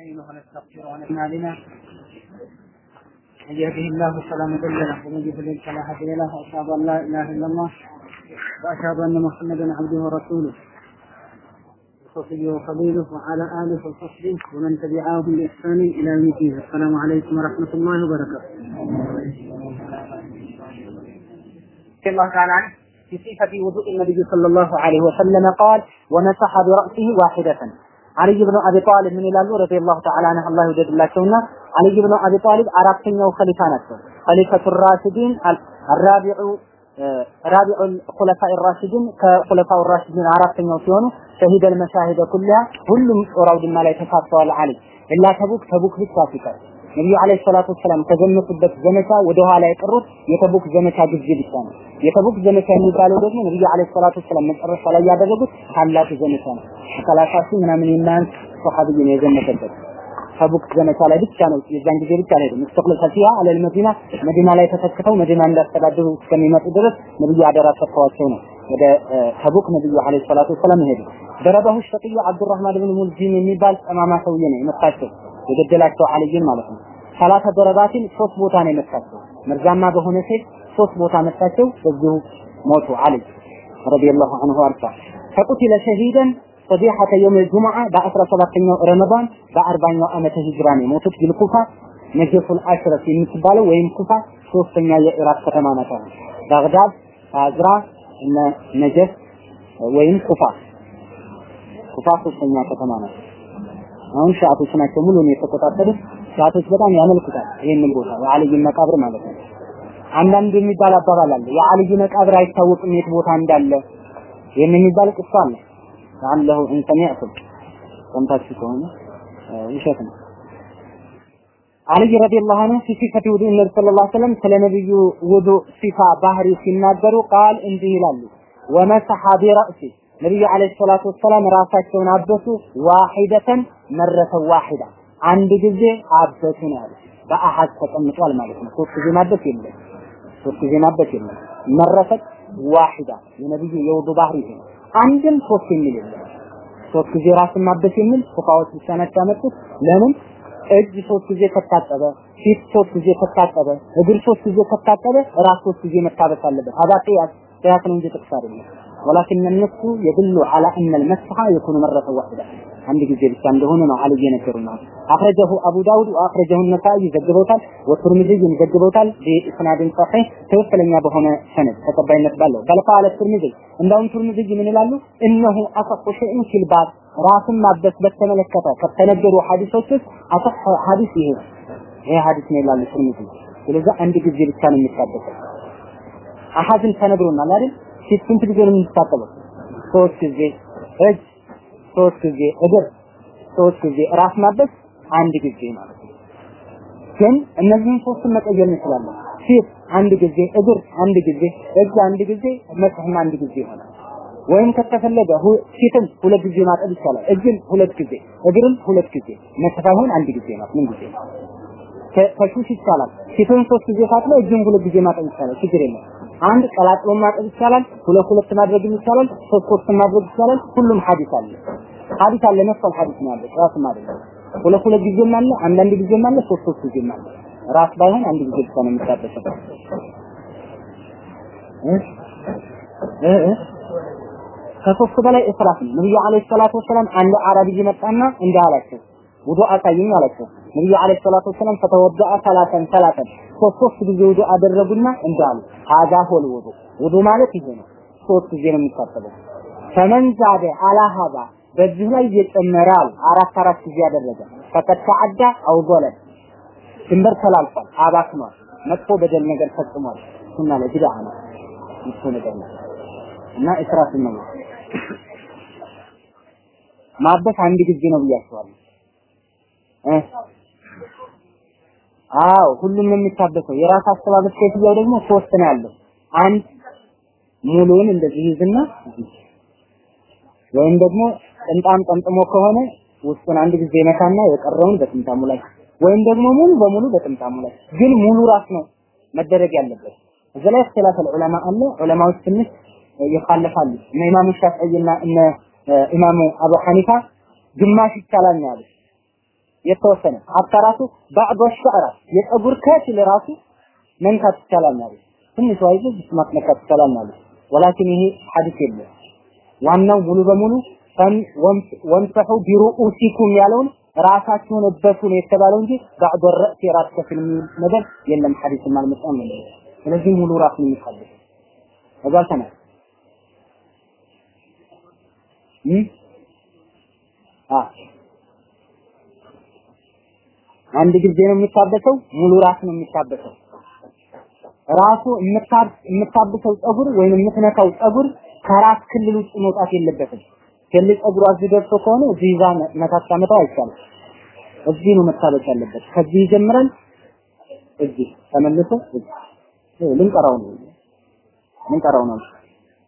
نستعينه ونستغفره ونعم بنا من يهده الله فلا مضل له ومن يضلل فلا هادي له وأشهد أن لا إله إلا الله وأشهد أن محمدا عبده ورسوله. وصفيه وخليله وعلى آله وصحبه ومن تبعهم بإحسان إلى يوم الدين. السلام عليكم ورحمة الله وبركاته. الله تعالى عنه في صفة وضوء النبي صلى الله عليه وسلم قال ومسح برأسه واحدة አልይ ብኑ አቢ ጣሊብ ምን ይላሉ ረዲየላሁ ተዓላ ዐንሁ አላህ ይውደድላቸውና አልይ ብኑ አቢ ጣሊብ አራተኛው ኸሊፋ ናቸው። ኸሊፈቱ ራሽዲን አራቢዑ ራቢዑ ኹለፋኢ ራሽዲን ከኹለፋው ራሽዲን አራተኛው ሲሆኑ ሸሂደል መሻሂደ ኩሊያ ሁሉም ጦር አውድማ ላይ ተሳትፈዋል። አልይ ኢላ ተቡክ ተቡክ ብቻ ሲቀር ነቢዩ አለይሂ ሰላቱ ወሰላም ከዘመቱበት ዘመቻ ወደ ኋላ የቀሩት የተቡክ ዘመቻ ጊዜ ብቻ ነው። የተቡክ ዘመቻ የሚባለው ደግሞ ነቢዩ አለይሂ ሰላቱ ወሰላም መጨረሻ ላይ ያደረጉት ታላቅ ዘመቻ ነው። ሰላሳ ሺህ ምናምን የማያንስ ሰሃቢይ ነው የዘመተበት ተቡክ ዘመቻ ላይ ብቻ ነው። የዛን ጊዜ ብቻ ነው ሙስተቅል ከፊያ አለል መዲና መዲና ላይ ተተክተው መዲና እንዳስተዳድሩ እስከሚመጡ ድረስ ነብዩ አደራ ሰጥተዋቸው ነው ወደ ተቡክ ነብዩ አለይሂ ሰላቱ ወሰላም ሄዱ። ደረበሁ ሸቅዩ አብዱራህማን ብን ሙልዚም የሚባል ጠማማ ሰውዬ ነው የመታቸው የገደላቸው አልይን ማለት ነው። ሰላተ ደረባትን ሶስት ቦታ ነው የመታቸው። መርዛማ በሆነ ሴት ሶስት ቦታ መታቸው። በዚሁ ሞቱ አልይ ረዲየላሁ ዐንሁ አርሳ ፈቁቲለ ሸሂደን ሰቢሐተ የውም ጁምዓ በአስራ ሰባተኛው ረመዳን በአርባኛው ዓመተ ሂጅራ ነው የሞቱት ቢልኩፋ ነጀፉል አሽረፍ የምትባለው ወይም ኩፋ ሶስተኛ የኢራቅ ከተማ ናት። ባግዳድ፣ አዝራ እነ ነጀፍ ወይም ኩፋ ኩፋ ሶስተኛ ከተማ ናት። አሁን ሻቶች ናቸው ሙሉ ነው የተቆጣጠሩት። ሻቶች በጣም ያመልኩታል ይሄንን ቦታ የአልይ መቃብር ማለት ነው። አንዳንድ የሚባል አባባል አለ የአልይ መቃብር አይታወቅም የት ቦታ እንዳለ ይሄን የሚባል ቅሷ አለ። አለሁ እንሰሚዕቱም ሰምታችሁ ከሆነ ውሸት ነው። አልይ ረዲየላሁ ዐንሁ ፊ ሲፈቲ ውዱእ ነብይ ሰለላሁ ዐለይሂ ስለ ነብዩ ውዱእ ሲፋ ባህሪ ሲናገሩ ቃል እንዲህ ይላሉ ወመሰሐ ቢረእሲ ነብዩ አለይሂ ሰላቱ ወሰላም ራሳቸውን አበሱ ዋሂደተን መረተ ዋሂዳ አንድ ጊዜ አበትን ያለ በአሐድ ተቀምጧል ማለት ነው። ሶስት ጊዜ ማበት የለም። ሶስት ጊዜ ማበት የለም። መረተት ዋሂዳ የነብዩ የውዱ ባህሪ ይሄ አንድም ሶስት የሚል የለም። ሶስት ጊዜ ራስን ማበት የሚል ፉቃዎች ሰነድ ያመጡት ለምን እጅ ሶስት ጊዜ ከታጠበ ፊት ሶስት ጊዜ ከታጠበ እግር ሶስት ጊዜ ከታጠበ ራስ ሶስት ጊዜ መታበስ አለበት። አባ ቅያስ ቅያስ እንጂ ጥቅስ አይደለም። ወላኪን ነሱ የድሉ ዐላ እነ አልመስሐ የኩኑ መረተን ዋሂዳ አንድ ጊዜ ብቻ እንደሆነ ነው አለ የነገሩና። አخرجه አቡ ዳውድ ወአخرجه النسائي ዘግበውታል ወትርሚዚ ዘግበውታል። በእስናድን صحيح ትክክለኛ በሆነ ሰነድ ተቀባይነት ባለው። በል قال الترمذي እንደውም ትርሚዚ ምን ይላሉ? እነሆ አሰቁ شيء في الباب ራስን ማበስ በተመለከተ ከተነገሩ ሐዲሶች ውስጥ አሰህ ይሄ ይሄ ሐዲስ ነው ይላሉ ትርሚዚ ስለዚህ አንድ ጊዜ ብቻ ነው የሚታበሰው አሐዝን ተነግሮናል አይደል? ስንት ጊዜ የሚታጠበው ሶስት ጊዜ። እጅ ሶስት ጊዜ እግር ሶስት ጊዜ ራስ ማበስ አንድ ጊዜ ማለት ነው። ግን እነዚህን ሶስቱን መቀየር እንችላለን። ፊት አንድ ጊዜ፣ እግር አንድ ጊዜ፣ እጅ አንድ ጊዜ፣ መስህም አንድ ጊዜ ይሆናል። ወይም ከተፈለገ ፊትን ሁለት ጊዜ ማጠብ ይቻላል። እጅን ሁለት ጊዜ፣ እግርን ሁለት ጊዜ፣ መስህ አንድ ጊዜ ነው። ምን ጊዜ ከሹሽ ይቻላል። ፊትን ሶስት ጊዜ ታጥሎ እጅን ሁለት ጊዜ ማጠብ ይቻላል። ችግር የለም። አንድ ቀላጥሎ ማጠብ ይቻላል። ሁለት ሁለት ማድረግ ይቻላል። ሶስት ሶስት ማድረግ ይቻላል። ሁሉም ሐዲስ አለ። ሐዲስ አለ ነፍስ ሐዲስ ነው ያለ ራስም አይደለም። ሁለት ሁለት ጊዜም አለ፣ አንዳንድ ጊዜም አለ፣ ሶስት ሶስት ጊዜም አለ። ራስ ባይሆን አንድ ጊዜ ብቻ ነው እ ከሶስት በላይ እስራፍ ነው። ነብዩ አለይሂ ሰላቱ ወሰላም አንድ አረብይ መጣና እንዲህ አላቸው ውዱ አሳየኝ አላቸው። ነብዩ አለይሂ ሰላቱ ወሰላም ፈተወደአ ሰላተን ሰላተን ሶስት ጊዜ ውዱ አደረጉና እንዳሉ ሀዛ ሆል ውዱ ውዱ ማለት ይሄ ነው። ሶስት ጊዜ ነው የሚታጠበው። ፈመን ዛደ አላ ሀዛ በዚህ ላይ እየጨመራል አራት አራት ጊዜ ያደረገ ፈቀድ ተዓዳ አው ድንበር ተላልፏል፣ አባክኗል፣ መጥፎ በደል ነገር ፈጽሟል። ሱና ላይ ቢድዓ ነው መጥፎ ነገር ነው እና እስራፍ ነው። ማበስ አንድ ጊዜ ነው ብያቸዋለሁ። አዎ ሁሉም ነው የሚታበሰው። የራስ አስተባበስ ከፍያው ደግሞ ሶስት ነው ያለው። አንድ ሙሉውን እንደዚህ ይዝና ወይም ደግሞ ጥምጣም ጠምጥሞ ከሆነ ውስጡን አንድ ጊዜ መታና የቀረውን በጥምጣሙ ላይ ወይም ደግሞ ሙሉ በሙሉ በጥምጣሙ ላይ ግን ሙሉ ራስ ነው መደረግ ያለበት። እዚህ ላይ እክትላፍ ዑለማ አለ። ዑለማዎች ትንሽ ይኻለፋሉ። እነ ኢማሙ ሻፊዒና እነ ኢማሙ አቡ ሐኒፋ ግማሽ ይቻላል ነው ያሉት። የተወሰነ ሀታ ራሱ ባዕዶ ሸዕራ የፀጉር ከፊል ራሱ መንካት ይቻላል ማለት ትንሽ ዋይዝ ጅስማት መንካት ይቻላል ማለት ወላኪን ይሄ ሐዲስ የለም። ዋናው ሙሉ በሙሉ ወንሰሑ ቢሩኡሲኩም ያለውን ራሳችሁን እበሱን የተባለው እንጂ ባዕዶ ረእስ የራስ የሚል ነገር የለም። ሐዲስም አልመጣም ነው ስለዚህ ሙሉ ራሱን የሚፈልግ ተጋልተናል አንድ ጊዜ ነው የሚታበሰው ሙሉ ራስ ነው የሚታበሰው ራሱ የምታብሰው ጸጉር ወይም የምትነካው ጸጉር ከራስ ክልል ውጭጥ መውጣት የለበትም ትልቅ ጸጉሯ እዚህ ደርሶ ከሆነ እዚህ ይዛ መታት ታመጣው አይቻልም እዚህ ነው መታበስ ያለበት ከዚህ ይጀምራል እዚህ ተመልሶ ልንቀራው ነው ልንቀራው ነው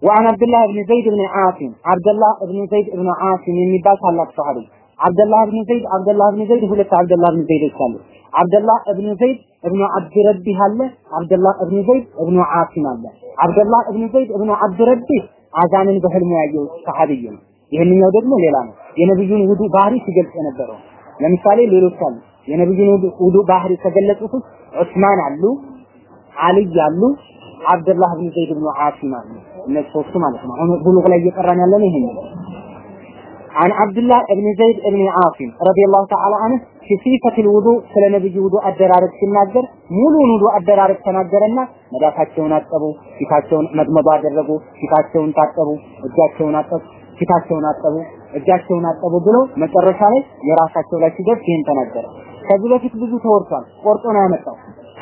وعن عبد الله بن زيد بن عاصم عبد الله بن زيد بن عاصم የሚባል ታላቅ ሰሃቢ አብደላህ ብን ዘይድ አብደላህ ብን ዘይድ ሁለት አብደላህ ብን ዘይዶች አሉ። አብደላህ እብኑ ዘይድ እብኑ አብድ ረቢህ አለ አብደላህ እብኑ ዘይድ እብኑ ዓሲም አለ። አብደላህ እብኑ ዘይድ እብኑ አብድ ረቢህ አዛንን በህልሙ ያየው ሰሃቢይ ነው። ይህንኛው ደግሞ ሌላ ነው። የነብዩን ውዱ ባህሪ ሲገልጽ የነበረው ለምሳሌ ሌሎች አሉ። የነብዩን ውዱ ባህሪ ከገለጹት ውስጥ ዑስማን አሉ አልይ አሉ አብደላህ ብን ዘይድ ብን ዓሲም አሉ። እነዚህ ሶስቱ ማለት ነው። አሁን ቡሉግ ላይ እየቀራን ያለነው ይሄን ነው عن عبد الله بن زيد بن عاصم رضي الله تعالى عنه في صفة الوضوء ስለ ነብዩ ውዱ አደራረግ ሲናገር ሙሉን ውዱ አደራረግ ተናገረና መዳፋቸውን አጠቡ፣ ፊታቸውን መድመዱ አደረጉ፣ ፊታቸውን ታጠቡ፣ እጃቸውን አጠቡ፣ ፊታቸውን አጠቡ፣ እጃቸውን አጠቡ ብሎ መጨረሻ ላይ የራሳቸው ላይ ሲደርስ ይህን ተናገረ። ከዚህ በፊት ብዙ ተወርቷል። ቆርጦ ነው ያመጣው።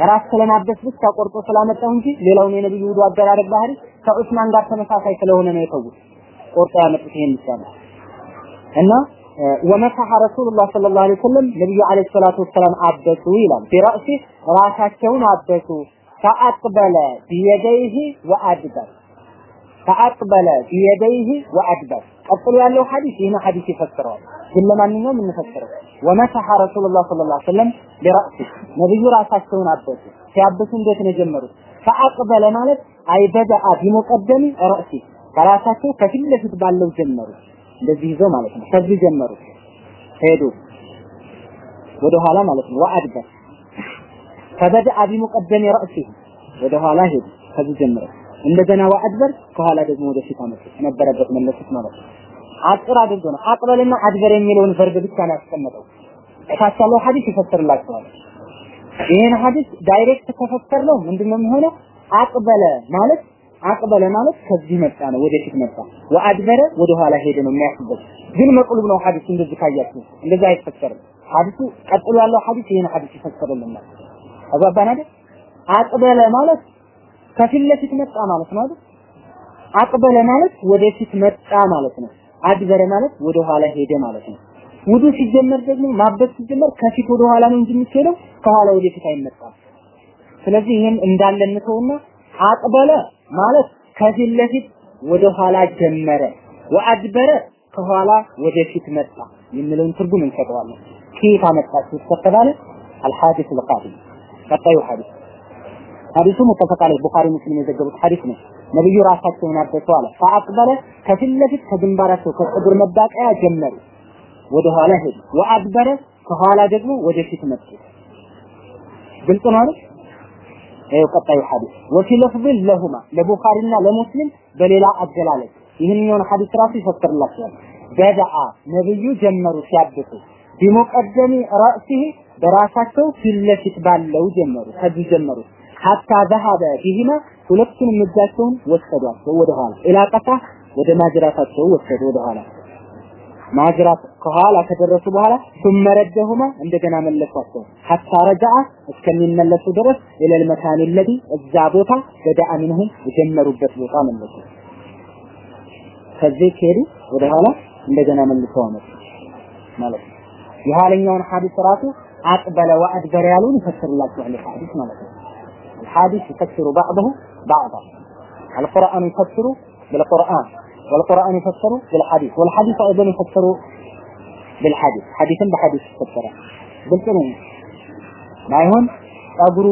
ራስ ስለማበስ ብቻ ቆርጦ ስላመጣው እንጂ ሌላውን የነብዩ ውዱ አደራረግ ባህሪ ከዑስማን ጋር ተመሳሳይ ስለሆነ ነው የተውት። ቆርጦ ያመጡት ይሄን ይቻላል። እና ወመሰሐ ረሱሉላህ ሰለላሁ ዐለይሂ ወሰለም ነብዩ ዐለይሂ ሰላቱ ወሰላም አበሱ ይላል። ቢራእሲ ራሳቸውን አበሱ ፈአቅበለ ቢየደይህ ወአድበር ፈአቅበለ ቢየደይህ ወአድበር ቀጥሎ ያለው ሐዲስ ይህን ሐዲስ ይፈስረዋል። ግን ለማንኛውም እንፈስረው ወመሰሐ ረሱሉላህ ሰለላሁ ዐለይሂ ወሰለም ቢራእሲ ነብዩ ራሳቸውን አበሱ። ሲያበሱ እንዴት ነው የጀመሩት? ፈአቅበለ ማለት አይበደአ ቢሙቀደሚ ረእሲ ከራሳቸው ከፊት ለፊት ባለው ጀመሩ። እንደዚህ ይዘው ማለት ነው። ከዚህ ጀመሩ ሄዱ ወደ ኋላ ማለት ነው። وأدبر فبدأ بمقدم رأسه ወደ ኋላ ሄዱ ከዚህ ጀምረው እንደገና وأدبر ከኋላ ደግሞ ወደፊት አመጡ ነበረበት መለሱት ማለት ነው። አጭር አድርጎ ነው أقبل ና أدبر የሚለውን verb ብቻ ነው ያስቀመጠው። እታች ያለው ሐዲስ ይፈስርላቸዋል። ይህን ሐዲስ direct ከፈሰር ነው ምንድነው የሚሆነው? አቅበለ ማለት አቅበለ ማለት ከዚህ መጣ ነው ወደፊት መጣ። ወአድበረ ወደ ኋላ ሄደ ነው የሚያስበት። ግን መቅሉብ ነው ሐዲሱ እንደዚህ ካያችሁ እንደዚህ አይፈሰርም። ሐዲሱ ቀጥሎ ያለው ሐዲስ ይሄን ሐዲስ ይፈሰርልናል። አባባን አይደል? አቅበለ ማለት ከፊት ለፊት መጣ ማለት ነው? አቅበለ ማለት ወደፊት መጣ ማለት ነው። አድበረ ማለት ወደ ኋላ ሄደ ማለት ነው። ውዱ ሲጀመር ደግሞ ማበስ ሲጀመር ከፊት ወደ ኋላ ነው እንጂ የሚሄደው ከኋላ ወደፊት አይመጣም። ስለዚህ ይሄን እንዳለ እንተውና አቅበለ ማለት ከፊት ለፊት ወደ ኋላ ጀመረ፣ ወአድበረ ከኋላ ወደፊት መጣ የሚለውን ትርጉም እንሰጠዋለን። ከየት አመጣችሁ ከተባለ አልሐዲስ القادم ቀጣዩ ሐዲስ ሐዲሱ ሙተፈቅ ዐለይህ ቡኻሪ ሙስሊም የዘገቡት ሐዲስ ነው። ነብዩ ራሳቸውን አበሱ አለ። ፈአቅበለ ከፊት ለፊት ከግንባራቸው ከፀጉር መባቀያ ጀመሩ፣ ወደ ኋላ ሄዱ። ወአድበረ ከኋላ ደግሞ ወደፊት መጡ። ግልጽ ነው አይደል? ይኸው ቀጣዩ ሐዲስ ወፊ ለፍዝን ለሁማ ለቡኻሪና ለሙስሊም በሌላ አገላለጽ ይህንኛውን ሐዲስ ራሱ ይፈስርላቸዋል። በደአ ነብዩ ጀመሩ ሲያብሱ። ቢሙቀደሚ ረእሲህ በራሳቸው ፊት ለፊት ባለው ጀመሩ ከዚህ ጀመሩ። ሐታ ዘሀበ ቢሂማ ሁለቱንም እጃቸውን ወሰዷቸው ወደ ኋላ ኢላቀታ ወደ ማጅራታቸው ወሰዱ ወደ ኋላ ማጅራት ከኋላ ከደረሱ በኋላ ثم ردهما እንደገና መለሷቸው ሐታ ረጃአ እስከሚመለሱ ድረስ ኢለል መካን الذي እዛ ቦታ በዳአ ምንሁም የጀመሩበት ቦታ መለሱ ከዚህ ከሄዱ ወደ ኋላ እንደገና መልሰው አመጡ ማለት ነው የኋለኛውን ሐዲስ ራሱ አቅበለ ወአድበረ ያሉን ይፈስርላችኋል ሐዲስ ማለት ነው الحديث يفسر بعضه بعضا القرآن يفسر بالقرآن والقرآن يفسر بالحديث والحديث أيضا يفسر بالحديث حديثا بحديث يفسر بالقرآن ما يهون ጸጉሩ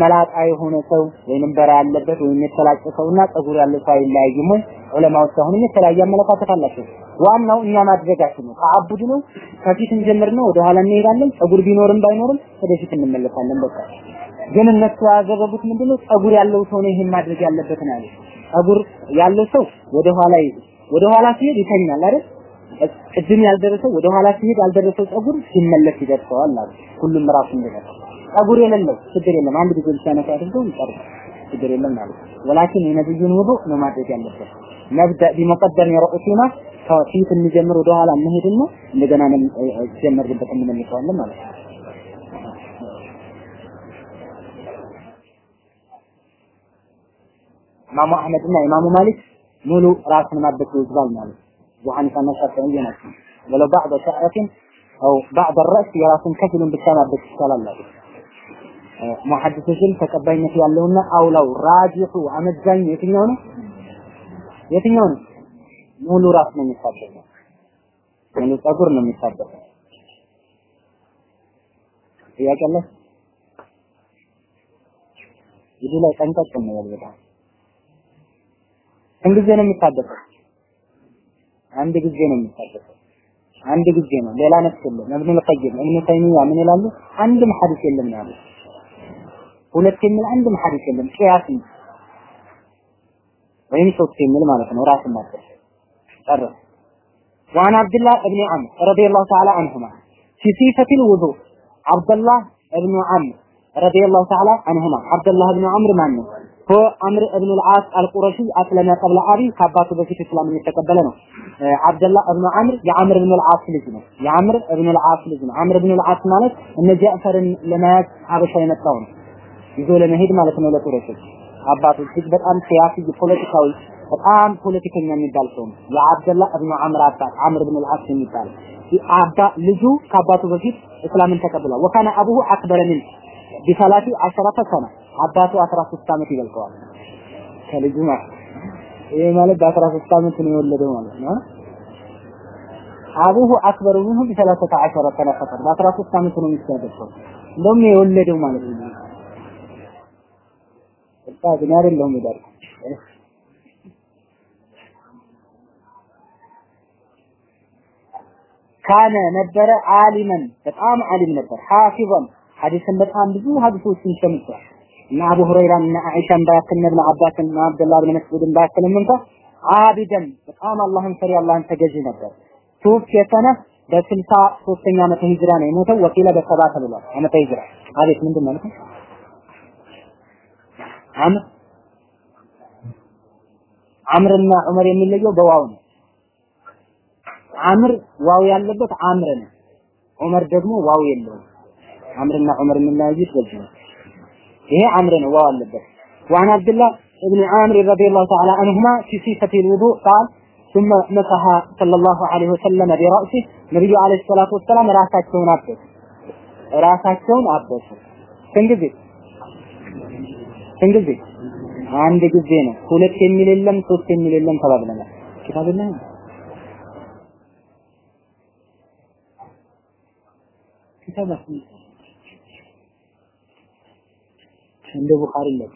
መላጣ የሆነ ሰው ወይንም በራ ያለበት ወይም የተላጨ ሰውና ጸጉር ያለው ሰው አይለያይም ወይ? ዑለማዎች አሁንም የተለያየ አመለካከት አላቸው። ዋናው እኛ ማድረጋችን ነው። ተዓቡድ ነው። ከፊት እንጀምርና ወደ ኋላ እንሄዳለን። ጸጉር ቢኖርም ባይኖርም ወደፊት እንመለሳለን። በቃ ግን እነሱ ያደረጉት ምንድነው? ጸጉር ያለው ሰው ነው ይሄን ማድረግ ያለበት ነው ያሉት። ጸጉር ያለው ሰው ወደ ኋላ ወደ ኋላ ሲሄድ ይተኛል አይደል? ቅድም ያልደረሰው ወደ ኋላ ሲሄድ ያልደረሰው ጸጉር ሲመለስ ይደርሰዋል አሉ። ሁሉም ራሱ እንደደረሰ ጸጉር የሌለው ችግር የለም። አንድ ጊዜ ብቻ አድርገው ይጨርስ ችግር የለም ማለት ወላኪን የነብዩን ውዱእ ነው ማድረግ ያለበት። ነብዳ ቢመቀደም የረኡሲና ከፊት እንጀምር ወደ ኋላ እንሄድና እንደገና ጀመርበት እንመልሰዋለን ማለት ነው። ኢማሙ አህመድና ኢማሙ ማሊክ ሙሉ ራስን ማበስ ይዝባል ማለት አቡ ሐኒፋና ሻፊዒ ናቸው። ወለው አው ባዕደ ረእስ የራስን ከፊሉን ብቻ ማበስ ይቻላል አሉ። ሙሐዲሶችን ተቀባይነት ያለውና አውላው ራጂሑ አመዛኝ የትኛው ነው? የትኛው ነው? ሙሉ ራስ ነው የሚታበሰው። ሙሉ ጸጉር ነው የሚታበሰው። ጥያቄ አለ? ይህ ላይ ጠንቀቅ ነው በጣም ስንት ጊዜ ነው የሚታበሰው? አንድ ጊዜ ነው የሚታበሰው። አንድ ጊዜ ነው። ሌላ ነፍስ የለም። እብኑ ልቀይም እብኑ ተይሚያ ምን ይላሉ? አንድም ሐዲስ የለም ነው ያሉት። ሁለት የሚል አንድም ሐዲስ የለም። ቅያስ ነው ወይም ሶስት የሚል ማለት ነው። ራስን ማበስ ጨረስ። وعن عبد الله بن عمرو رضي الله تعالى عنهما في صفة الوضوء عبد الله بن عمرو رضي الله تعالى عنهما عبد الله بن عمرو ማን አምር እብን ልዓስ አልቁረሺ አስለመ ቀብለ አቢ ከአባቱ በፊት እስላምን የተቀበለ ነው። አብደላ እብኑ አምር የአምር እብን ልዓስ ልጅ ነው። የአምር እብን ልዓስ ልጅ ነው። አምር እብን ልዓስ ማለት እነ ጃዕፈርን ለመያዝ ሀበሻ የመጣው ነው። ይዞ ለመሄድ ማለት ነው ለቁረሾች አባቱ እጅግ በጣም ሲያሲ ፖለቲካዊ በጣም ፖለቲከኛ የሚባል ሰው ነው። የአብደላ እብኑ አምር አባት አምር እብን ልዓስ የሚባለው አባ ልጁ ከአባቱ በፊት እስላምን ተቀብሏል። ወካነ አቡሁ አክበረ ምን ቢሰላቲ አሸረተ ሰና አባቱ 13 ዓመት ይበልጠዋል። ከልጁ ማለት ይሄ ማለት በ13 ዓመት ነው የወለደው ማለት ነው። አቡሁ አክበሩ ምንሁ ቢሰላሰተ አሸረ ሰነ ፈቀር በ13 ዓመት ነው የሚያደርሰው እንደውም የወለደው ማለት ነው። በቃ ግን አይደለም ይላል። ካነ ነበረ አሊመን በጣም አሊም ነበር ሐፊظን ሐዲስን በጣም ብዙ ሐዲሶችን ሰምቷል እና አቡ ሁረይራ እና አይሻን ባያክል እነ አባስን እና አብደላህ ብን መስዑድን ባያክልም እንኳ አቢደን በጣም አላህን ፈሪ አላህን ተገዢ ነበር። توفي سنة በስልሳ ሶስተኛ ዓመተ ሂጅራ ነው የሞተው። وقيل በሰባ ተብሏል። ዓመተ ሂጅራ አቤት ምንድን ነው አምር አምርና ዑመር የሚለየው በዋው ነው። አምር ዋው ያለበት አምር ነው። ዑመር ደግሞ ዋው የለውም። አምርና ዑመር የሚለያዩት በዚህ ነው ይሄ አምር ነው ዋው አለበት وعن عبد الله بن عامر رضي الله تعالى عنهما في صفة الوضوء قال ثم مسح صلى الله عليه وسلم برأسه ነብዩ አለይሂ ሰላቱ ወሰላም ራሳቸውን አበሱ ራሳቸውን አበሱ ስንት ጊዜ ስንት ጊዜ አንድ ጊዜ ነው ሁለት የሚል የለም ሶስት የሚል የለም ተባብለናል ኪታብ ላይ ኪታብ እንደ ቡኻሪ ነው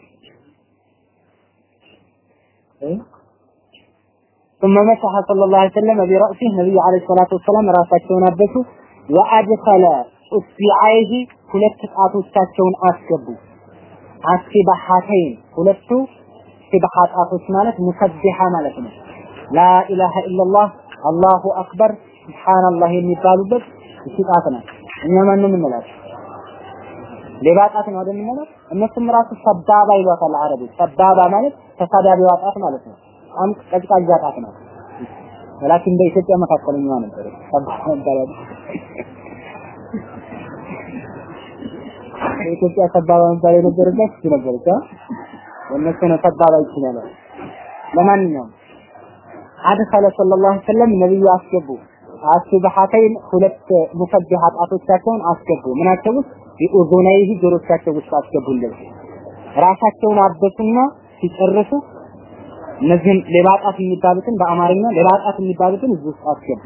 ثم مسح صلى الله عليه وسلم برأسه نبي عليه الصلاة والسلام ራሳቸውን አበሱ وأدخل أصبعيه ሁለት ጣቶቻቸውን አስገቡ አስባሐተይን ሁለቱ ሲባሐ ጣቶች ማለት ሙሰቢሐ ማለት ነው ላኢላሃ ኢላላህ አላሁ አክበር ሱብሃንአላህ የሚባሉበት እሺ ጣት ነው እኛ ማን ነው የምንላቸው ሌባ ጣት ነው አይደል የምንለው እነሱም ራሱ ሰባባ ይሏታል አረቦች ሰባባ ማለት ተሳዳቢዋ ጣት ማለት ነው። በጣም ቀዝቃዛ ጣት ነው። ወላኪን በኢትዮጵያ መካከለኛዋ ነበር። ሰባባ ይባላል የኢትዮጵያ ሰባባ መባል የነበረበት እሱ ነበረች የእነሱ ነው ሰባባ ይችላል። ለማንኛውም አድኸለ ሰለላሁ ዐለይሂ ወሰለም አስገቡ። አስበሐተይን ሁለት ሙሰቢሐ ጣቶቻቸውን አስገቡ። ምናቸው ውስጥ ቢኡዙነይህ ጆሮቻቸው ውስጥ አስገቡልን ራሳቸውን አበሱና ሲጨርሱ እነዚህን ሌባጣት የሚባሉትን በአማርኛ ሌባጣት የሚባሉትን እዚህ ውስጥ አስገቡ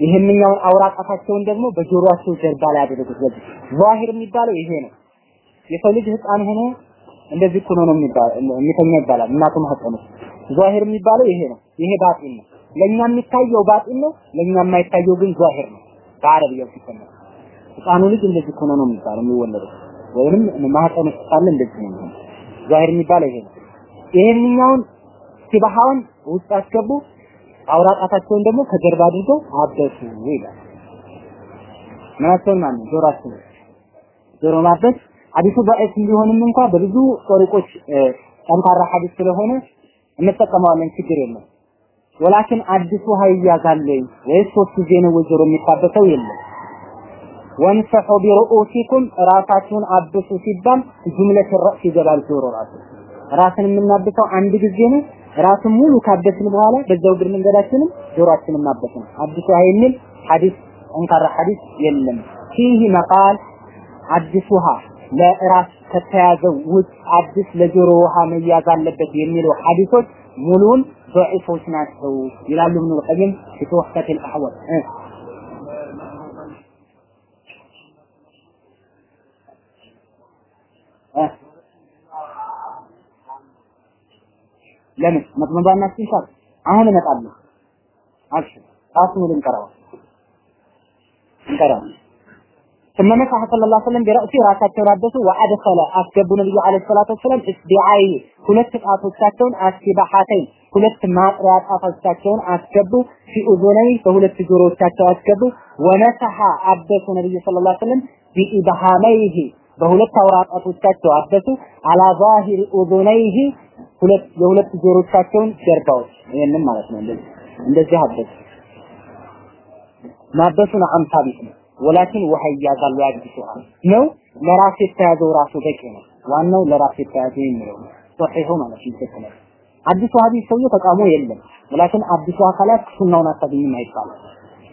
ይህንኛውን አውራ ጣታቸውን ደግሞ በጆሮአቸው ጀርባ ላይ ያደረጉት በዚህ ዛሂር የሚባለው ይሄ ነው የሰው ልጅ ህፃን ሆኖ እንደዚህ እኮ ነው የሚተኛ ይባላል። እናቱ ማህፀን ውስጥ ዛሂር የሚባለው ይሄ ነው። ይሄ ባጢን ነው። ለኛ የሚታየው ባጢን ነው። ለኛ የማይታየው ግን ዛሂር ነው። በአረብያው ሲተመር ህፃኑ ልጅ እንደዚህ እኮ ነው የሚባለው የሚወለደው ወይንም ማህፀን ካለ እንደዚህ ነው የሚሆነው። ዛሂር ይሄ ይሄንኛውን ሲባሃውን ውስጥ አስገቡ፣ አውራ ጣታቸውን ደግሞ ከጀርባ አድርገው አበሱ ይላል። ምናቸውን ማለት ነው? ጆሮአቸውን ጆሮ ማበስ ሐዲሱ በእስ ቢሆንም እንኳ በብዙ ጦሪቆች ጠንካራ ሐዲስ ስለሆነ እንጠቀመዋለን፣ ችግር የለም። ወላኪን ውሃ ይያዛል ወይስ ሶስት ጊዜ ነው ወይ ጆሮ የሚታበሰው? የለም። ወምሰሑ ቢሩኡሲኩም ራሳችሁን አብሱ ሲባል ጁምለት ራስ ይገባል ዞሮ ራሱ ራስን የምናብሰው አንድ ጊዜ ነው። ራስን ሙሉ ካበስን በኋላ በዛው እግር መንገዳችንም ጆሮአችንን ማበስ ነው። አዲሱ የሚል ሐዲስ እንካራ ሐዲስ የለም። ፊህ መቃል አዲስ ውሃ ለራስ ከተያዘው ውጭ አዲስ ለጆሮ ውሃ መያዝ አለበት የሚለው ሐዲሶች ሙሉን ضعيفዎች ናቸው ይላሉ ኢብኑል ቀይም ፊ ተወህፈት አልአህዋል ለምን መጥመባና ሲንሳት አሁን እመጣለሁ አብሽር ራሱን ልንቀራው እንቀራው ثم مسح صلى الله عليه وسلم برأسه ራሳቸውን አበሱ وأدخل አስገቡ ነብዩ አለይሂ ሰላቱ ወሰለም እስቢዓይ ሁለት ጣቶቻቸውን አስቢባሐተይን ሁለት ማጥሪያ ጣቶቻቸውን አስገቡ ፊኡዙነይ በሁለት ጆሮዎቻቸው አስገቡ ወነሰሐ አበሱ ነብዩ ሰለላሁ ዐለይሂ ወሰለም ቢኢብሃመይሂ በሁለት አውራ ጣቶቻቸው አበሱ አላ ዛሂር ሁለት የሁለት ጆሮቻቸውን ጀርባዎች ይሄንን ማለት ነው። እንደዚህ አበሱ ማበሱን አምሳ ቢት ነው። ወላኪን ውሃ ይያዛል ያግሱሃል ነው። ለራስ የተያዘው ራሱ በቂ ነው። ዋናው ለራስ የተያዘ የሚለው ሶሒሁ ማለት ይተከላል አዲሱ ሐዲስ ሰውዬ ተቃውሞ የለም። ወላኪን አዲሱ አካላት ሱናውን አታገኝም አይባልም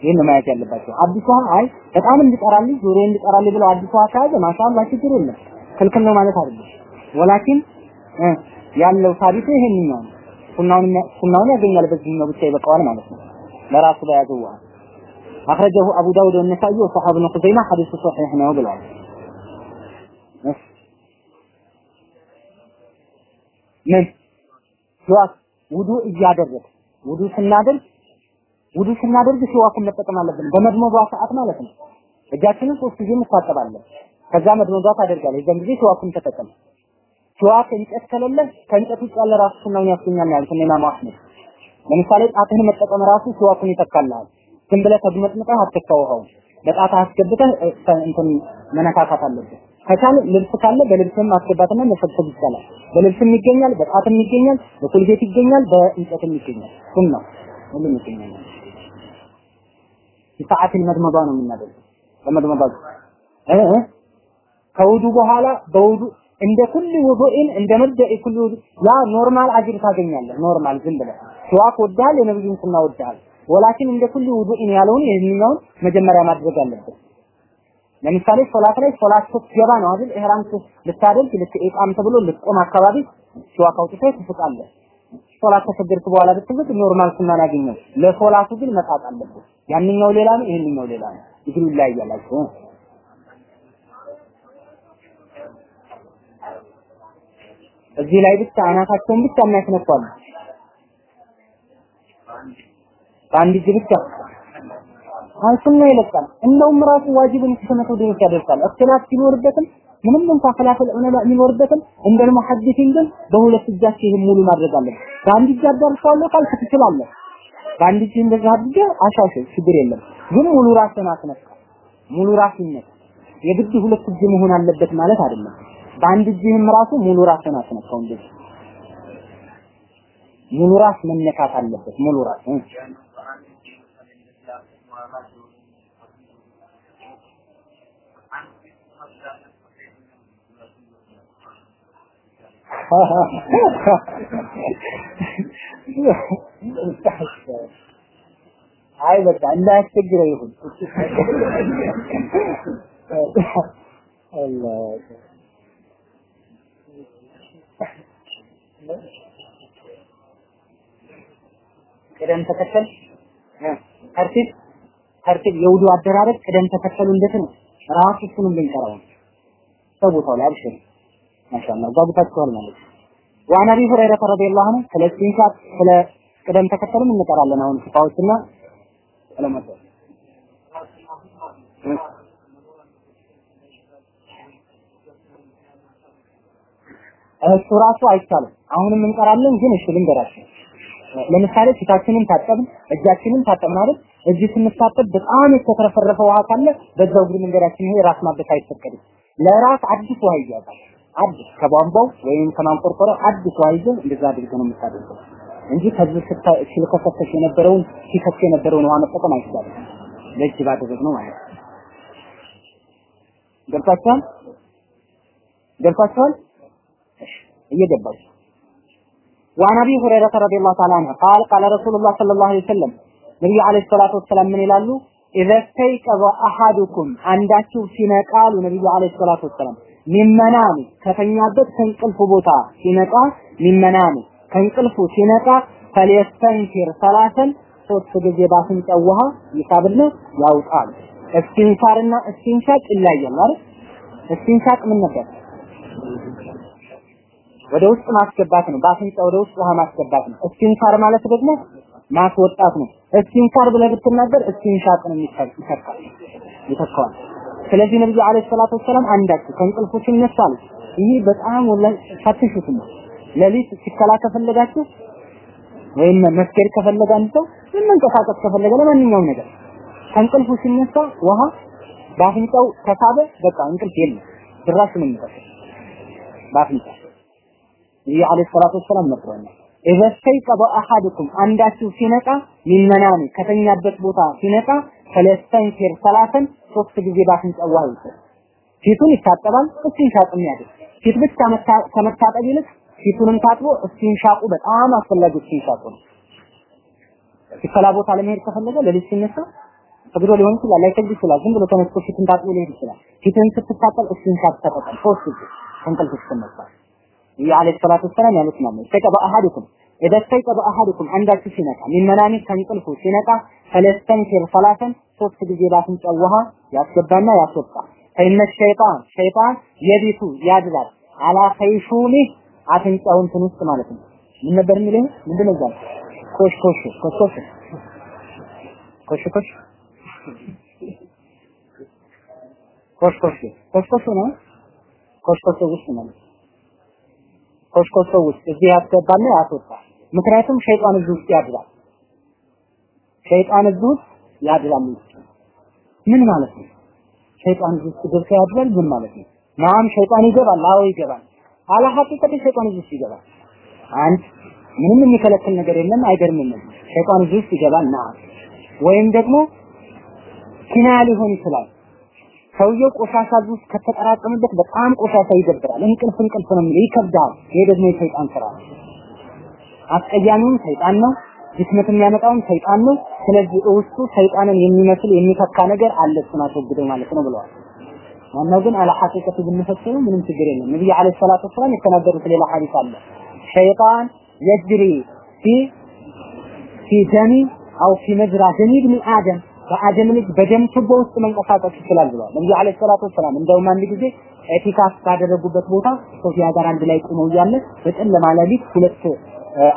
ይህን ማየት ያለባቸው አዲሱ አይ በጣም እንዲጠራልኝ ጆሮ እንዲጠራልኝ ብለው አዲሱ ከያዘ ማሻአላህ ችግር የለም ክልክል ነው ማለት አይደለም ወላኪን ያለው ሳቢቱ ይሄንኛው ነው ሱናውን ሱናውን ያገኛል በዚህኛው ብቻ ይበቃዋል ማለት ነው ለራሱ በያዘው ውሃ أخرجه أبو داود والنسائي وصحاب ابن خزيمة حديث صحيح ነው ብለዋል ምን ሲዋክ ውዱ እያደረግ ውዱ ስናደርግ ውዱ ስናደርግ ሲዋክን መጠቀም አለብን። በመድመዷ ሰዓት ማለት ነው። እጃችንን ሶስት ጊዜ እንታጠባለን ከዛ መድመዷ ታደርጋለህ የዛን ጊዜ ሲዋክን ተጠቀም ሲዋክ እንጨት ከሌለ ከእንጨት ውጭ ያለ ራሱ ሱናውን ያስገኛል ያሉት ኢማም አህመድ ለምሳሌ ጣትህን መጠቀም ራሱ ሲዋኩን ይተካልሃል። ዝም ብለህ ተግመጥምጠህ አትተካውኸው በጣት አስገብተህ እንትን መነካካት አለብህ። ከቻለ ልብስ ካለ በልብስም ማስገባትና መሰብሰብ ይቻላል። በልብስም ይገኛል በጣትም ይገኛል በኮልጌት ይገኛል በእንጨትም ይገኛል። ሱና ሁሉም ይገኛል ሰዓት መድመባ ነው የምናደርገው። በመድመባ እ ከውዱ በኋላ በውዱ እንደ ኩል ውዱእን እንደ መብደኢ ኩል ያ ኖርማል አጅር ታገኛለህ። ኖርማል ዝም ብለህ ሲዋክ ወድሃል የነብዩን ሱና ወድሃል። ወላኪን እንደ ኩል ውዱእን ያለውን ይህንኛውን መጀመሪያ ማድረግ አለብን ለምሳሌ ሶላት ላይ ሶላት ስትገባ ነው አይደል? ኢህራም ልታደርግ ልክ ኢቃም ተብሎ ልትቆም አካባቢ ሲዋክ አውጥተህ ትፍቃለህ ሶላት ከሰገድክ በኋላ ብትፍቅ ኖርማል ሱናን ያገኘው ለሶላቱ ግን መጣጥ አለብህ ያንኛው ሌላ ነው? ይሄንኛው ሌላ ነው? እግሩ ላይ ያላችሁ እዚህ ላይ ብቻ አናታቸውን ብቻ የሚያስነኳሉ በአንድ እጅ ብቻ። አንሱና ይለቃል። እንደውም ራሱ ዋጅብን እስከመቶ ድረስ ያደርሳል። እክትላፍ ሲኖርበትም ምንም እንኳን ኸላፈል ዑለማ ቢኖርበትም እንደ ሙሐዲሲን ግን በሁለት እጃቸው ይሄን ሙሉ ማድረግ አለበት በአንድ እጅ አዳርሰዋለሁ ካልክ ትችላለህ። በአንድ እጅ እንደዛ አድርገህ አሻሽል ችግር የለም። ግን ሙሉ ራስን አስነካ ሙሉ ራስ ይነካ የግድ ሁለት እጅ መሆን አለበት ማለት አይደለም። በአንድ እጅህም ራሱ ሙሉ ራስን አስነካው እንደዚህ። ሙሉ ራስ መነካት አለበት። ሙሉ ራስ አይ በቃ እንዳያስቸግረው ይሁን ቅደም ተከተል? ተርቲብ? ተርቲብ የውዱ አደራረግ ቅደም ተከተሉ እንዴት ነው? ራሱ እሱንም ልንቀራው በቦታው ላይ አብሽር ማሻአላህ ጓጉታችኋል ማለት ነው። وعن ابي هريره رضي الله عنه ስለ ስቲንሻት ስለ ቅደም ተከተልም እንቀራለን አሁን ፍቃዎችና ዕለማት እሱ ራሱ አይቻልም። አሁንም እንቀራለን፣ ግን እሺ ልንገራችሁ። ለምሳሌ ፊታችንን ታጠብን፣ እጃችንን ታጠብን አይደል? እጅ ስንታጠብ በጣም የተተረፈረፈ ውሃ ካለ በዛው እግር መንገዳችን ይሄ ራስ ማበስ አይፈቀድም። ለራስ አዲስ ውሃ ይያዛል። አዲስ ከቧንቧው ወይም ከማንቆርቆሪያው አዲስ ውሃ ይዘን እንደዛ አድርገን ነው የምታደርገው እንጂ ከዚህ ሲልከሰከስ የነበረውን ሲከስ የነበረውን ውሃ መጠቀም አይቻልም። ለእጅ ባደረግነው ማለት ነው። ገብታችኋል? ገብታችኋል? እየገባችሁ وعن ابي هريره رضي الله تعالى عنه قال قال رسول الله صلى الله عليه وسلم ነብዩ አለይሂ ሰላቱ ወሰላም ምን ይላሉ اذا استيقظ احدكم አንዳችሁ ሲነቃሉ ነብዩ አለይሂ ሰላቱ ወሰላም ሚመናኑ ከተኛበት ከእንቅልፉ ቦታ ሲነቃ ሚመናኑ ከእንቅልፉ ሲነቃ ፈሊየስተንኪር ሰላተን ሶስት ጊዜ በአፍንጫው ውሃ ይሳብና ያውጣል። እስቲንሳርና እስቲንሻቅ ይለያያል አይደል? እስቲንሻቅ ምን ነበር? ወደ ውስጥ ማስገባት ነው። በአፍንጫ ወደ ውስጥ ውሃ ማስገባት ነው። እስቲንሳር ማለት ደግሞ ማስወጣት ነው። እስቲንሳር ብለህ ብትናገር እስቲንሻቅ ነው ይተካል ይተካዋል። ስለዚህ ነብዩ አለይሂ ሰላቱ ወሰላም አንዳችሁ ከእንቅልፉ ሲነሳሉ ይህ በጣም ወላሂ ፈትሹት ነው። ሌሊት ሲከላ ከፈለጋችሁ ወይም መስገድ ከፈለገ አንድ ሰው መንቀሳቀስ ከፈለገ ለማንኛውም ነገር ከእንቅልፉ ሲነሳ ውሃ በአፍንጫው ከሳበ በቃ እንቅልፍ የለም ድራሽ ምን ይፈጠር በአፍንጫ ይህ አለይሂ ሰላቱ ወሰላም መክሮናል። ኢዘስተይቀበ አሐዱኩም አንዳችሁ ሲነቃ من منامه ከተኛበት ቦታ ሲነቃ فليستنثر ثلاثا ሶስት ጊዜ በአፍንጫው ውሃ ይውሰድ። ፊቱን ይታጠባል፣ استنشاق ም ያድርግ። ፊት ብቻ ከመታጠብ ይልቅ ፊቱንም ታጥቦ استنشاق ኡ በጣም አስፈላጊ استنشاق ኡ ነው። ሲፈላ ቦታ ለመሄድ ከፈለገ ለሊት ሲነሳ ሰግዶ ሊሆን ይችላል፣ ላይሰግድ ይችላል። ዝም ብሎ ተነስቶ ፊቱን ታጥቦ ሊሄድ ይችላል። ፊትን ስትታጠብ استنشاق ተጠቀም ሶስት ጊዜ ከእንቅልፍ ስትነሳ ይህ عليه الصلاة والسلام ያሉት ነው። استيقظ أحدكم إذا استيقظ أحدكم አንዳችሁ ሲነቃ من منامه ከእንቅልፉ ሲነቃ فليستنثر ثلاثا ሶስት ጊዜ በአፍንጫው ውሃ ያስገባና ያስወጣ። فإن الشيطان ሸይጣን يبيت ያድራል على خيشومه አፍንጫው እንትን ውስጥ ማለት ነው። ምን ነበር የሚለው? ምንድን ነው ኮሽ ኮሽ ኮሽ ኮሽ ኮሽ ኮሽ ኮሽ ኮሽ ኮሽ ኮሽ ነው ኮሽ ኮሽ ውስጥ ማለት ኮሽኮሾ ውስጥ እዚህ ያስገባና ያስወጣል። ምክንያቱም ሸይጣን እዚህ ውስጥ ያድራል። ሸይጣን እዚህ ውስጥ ያድራል። ምን ማለት ነው? ሸይጣን እዚህ ውስጥ ገብቶ ያድራል ምን ማለት ነው? ናም ሸይጣን ይገባል። አዎ ይገባል። አላ ሐቂቀት ሸይጣን እዚህ ውስጥ ይገባል። አንድ ምንም የሚከለክል ነገር የለም። አይገርምም። ሸይጣን እዚህ ውስጥ ይገባል። ና ወይም ደግሞ ኪና ሊሆን ይችላል። ሰውየው ቆሻሻ ውስጥ ከተጠራቀመበት በጣም ቆሻሻ ይደብራል። እንቅልፍ እንቅልፍ ነው የሚለው ይከብዳል። ይሄ ደግሞ የሰይጣን ስራ ነው። አስቀያሚውን ሰይጣን ነው። ድክመት የሚያመጣውን ሰይጣን ነው። ስለዚህ ውስጡ ሰይጣንን የሚመስል የሚተካ ነገር አለ። እሱን አስወግደው ማለት ነው ብለዋል። ዋናው ግን አለ ሐቂቀቱ ብንፈጽመው ምንም ችግር የለም። ነብዩ አለይሂ ሰላቱ ወሰላም የተናገሩት ሌላ ሐዲስ አለ። ሸይጣን የጅሪ ፊ ፊ ደሚ አው ፊ መጅራ ደሚ ብኒ አደም በአደም ልጅ በደም ቱቦ ውስጥ መንቀሳቀስ ይችላል ብለዋል ነብዩ አለይሂ ሰላቱ ወሰላም። እንደውም አንድ ጊዜ ኢቲካፍ ባደረጉበት ቦታ ሶፊያ ጋር አንድ ላይ ቆመው እያለ በጨለማ ሌሊት ሁለት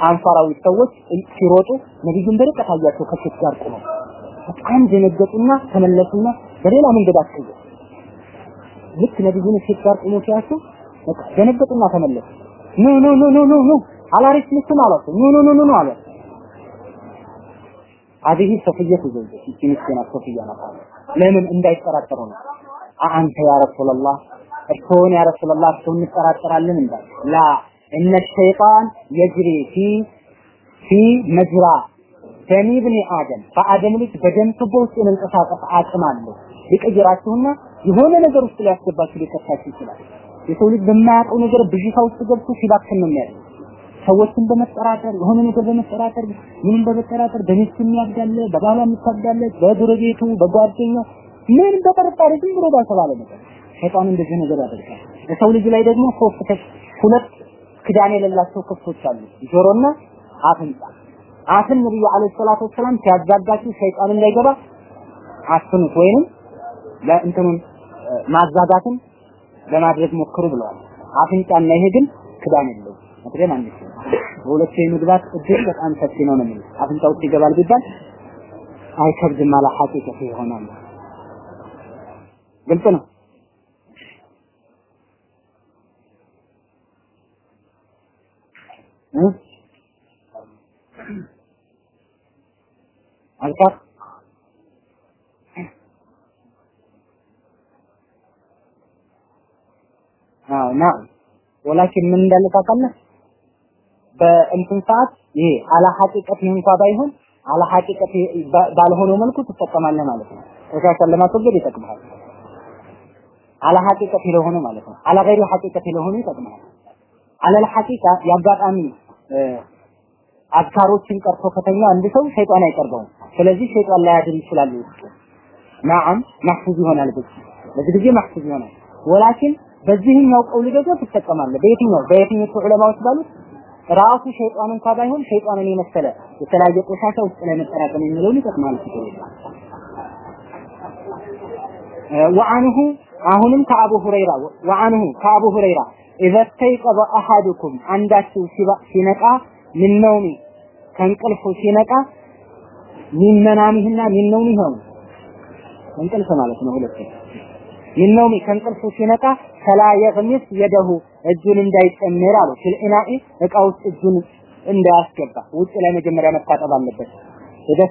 አንሳራዊ ሰዎች ሲሮጡ ነብዩን በርቀት አያቸው ከሴት ጋር ቆመው በጣም ደነገጡና ተመለሱና በሌላ መንገድ አስቡ። ልክ ነብዩን ሴት ጋር ቆሞ ሲያቸው ደነገጡና ተመለሱ። ኖ ኖ ኖ ኖ ኖ ኖ አላሪስ ምትም አሏቸው። ኖ ኖ ኖ ኖ ኖ አሏቸው። አብይ ሶፍየቱ ዘውጀ እቺ ምስኪና ሶፍያ ለምን እንዳይጠራጠሩ ነው። አንተ ያ ረሱላህ እርሶን ያ ረሱላህ እርሶን እንጠራጠራለን እንዳል ላ እነ ሸይጣን የጅሪ ፊ ፊ መጅራ ደሚ ብኒ አደም በአደም ልጅ በደም ቱቦ ውስጥ የመንቀሳቀስ አቅም አለው። ሊቀይራችሁና የሆነ ነገር ውስጥ ሊያስገባችሁ ሊከታችሁ ይችላል። የሰው ልጅ በማያውቀው ነገር ብዥታ ውስጥ ገብቶ ሲባክን ነው የሚያደርገው ሰዎችን በመጠራጠር የሆነ ነገር በመጠራጠር ምንም በመጠራጠር በሚስቱ የሚያብዳለ በባሏ የሚታብዳለ በጎረቤቱ በጓደኛው ምን በጥርጣሬ ዝም ብሎ ባልተባለ ነገር ሸይጣን እንደዚህ ነገር ያደርጋል። በሰው ልጅ ላይ ደግሞ ሶስት ሁለት ክዳን የሌላቸው ክፍቶች አሉ፣ ጆሮና አፍንጫ። አፍን ነብዩ አለይሂ ሰላቱ ወሰላም ሲያዛጋችሁ ሸይጣን እንዳይገባ አፍኑት ወይንም ለእንትኑን ማዛጋትን ለማድረግ ሞክሩ ብለዋል። አፍንጫና ይሄ ግን ክዳን የለው መድገም አንችልም። በሁለቱ የመግባት እድል በጣም ሰፊ ነው ነው የሚለው አፍንጫ ውስጥ ይገባል ቢባል አይከብድም አላ ሐቂቀት ይሆናል። ግልጽ ነው። አልካፍ አዎ ና ወላኪን ምን እንዳለ ታውቃለህ? በእንትን ሰዓት ይሄ አላ ሐቂቀት እንኳ ባይሆን አላ ሐቂቀት ባልሆነው መልኩ ትጠቀማለህ ማለት ነው። ቆሻሻን ለማስወገድ ይጠቅምሃል። አላ ሐቂቀት ለሆነ ማለት ነው። አላ ገይሪ ሐቂቀት ለሆነ ይጠቅምሃል። አለል ሐቂቃ ያጋጣሚ አዝካሮችን ቀርቶ ከተኛ አንድ ሰው ሸይጣን አይቀርበውም። ስለዚህ ሸይጣን ላያድን ይችላል ውስጡ ናዓም ማህፉዝ ይሆናል። በዚህ በዚህ ጊዜ ማህፉዝ ይሆናል። ወላኪን በዚህኛው ቀውል ደግሞ ትጠቀማለህ። በየትኛው በየትኞቹ ዑለማዎች ባሉት ራሱ ሸይጣን እንኳ ባይሆን ሸይጣንን የመሰለ የተለያየ ቆሻሻ ውስጥ ላይ መጠራቀም የሚለውን ይጠቅማል። ወአንሁ አሁንም ከአቡ ሁረይራ ወአንሁ ከአቡ ሁረይራ إذا استيقظ أحدكم አንዳችሁ ሲነቃ من نومه ከእንቅልፉ ሲነቃ من منامه ና من نومه ሆነ እንቅልፍ ማለት ነው ሁለቱ። من نومه ከእንቅልፉ ሲነቃ فلا يده እጁን እንዳይጨምር አሉ። في ال እቃ ውስጥ እጁን እንዳያስገባ ውጭ ላይ መጀመሪያ መታጠብ አለበት። إذا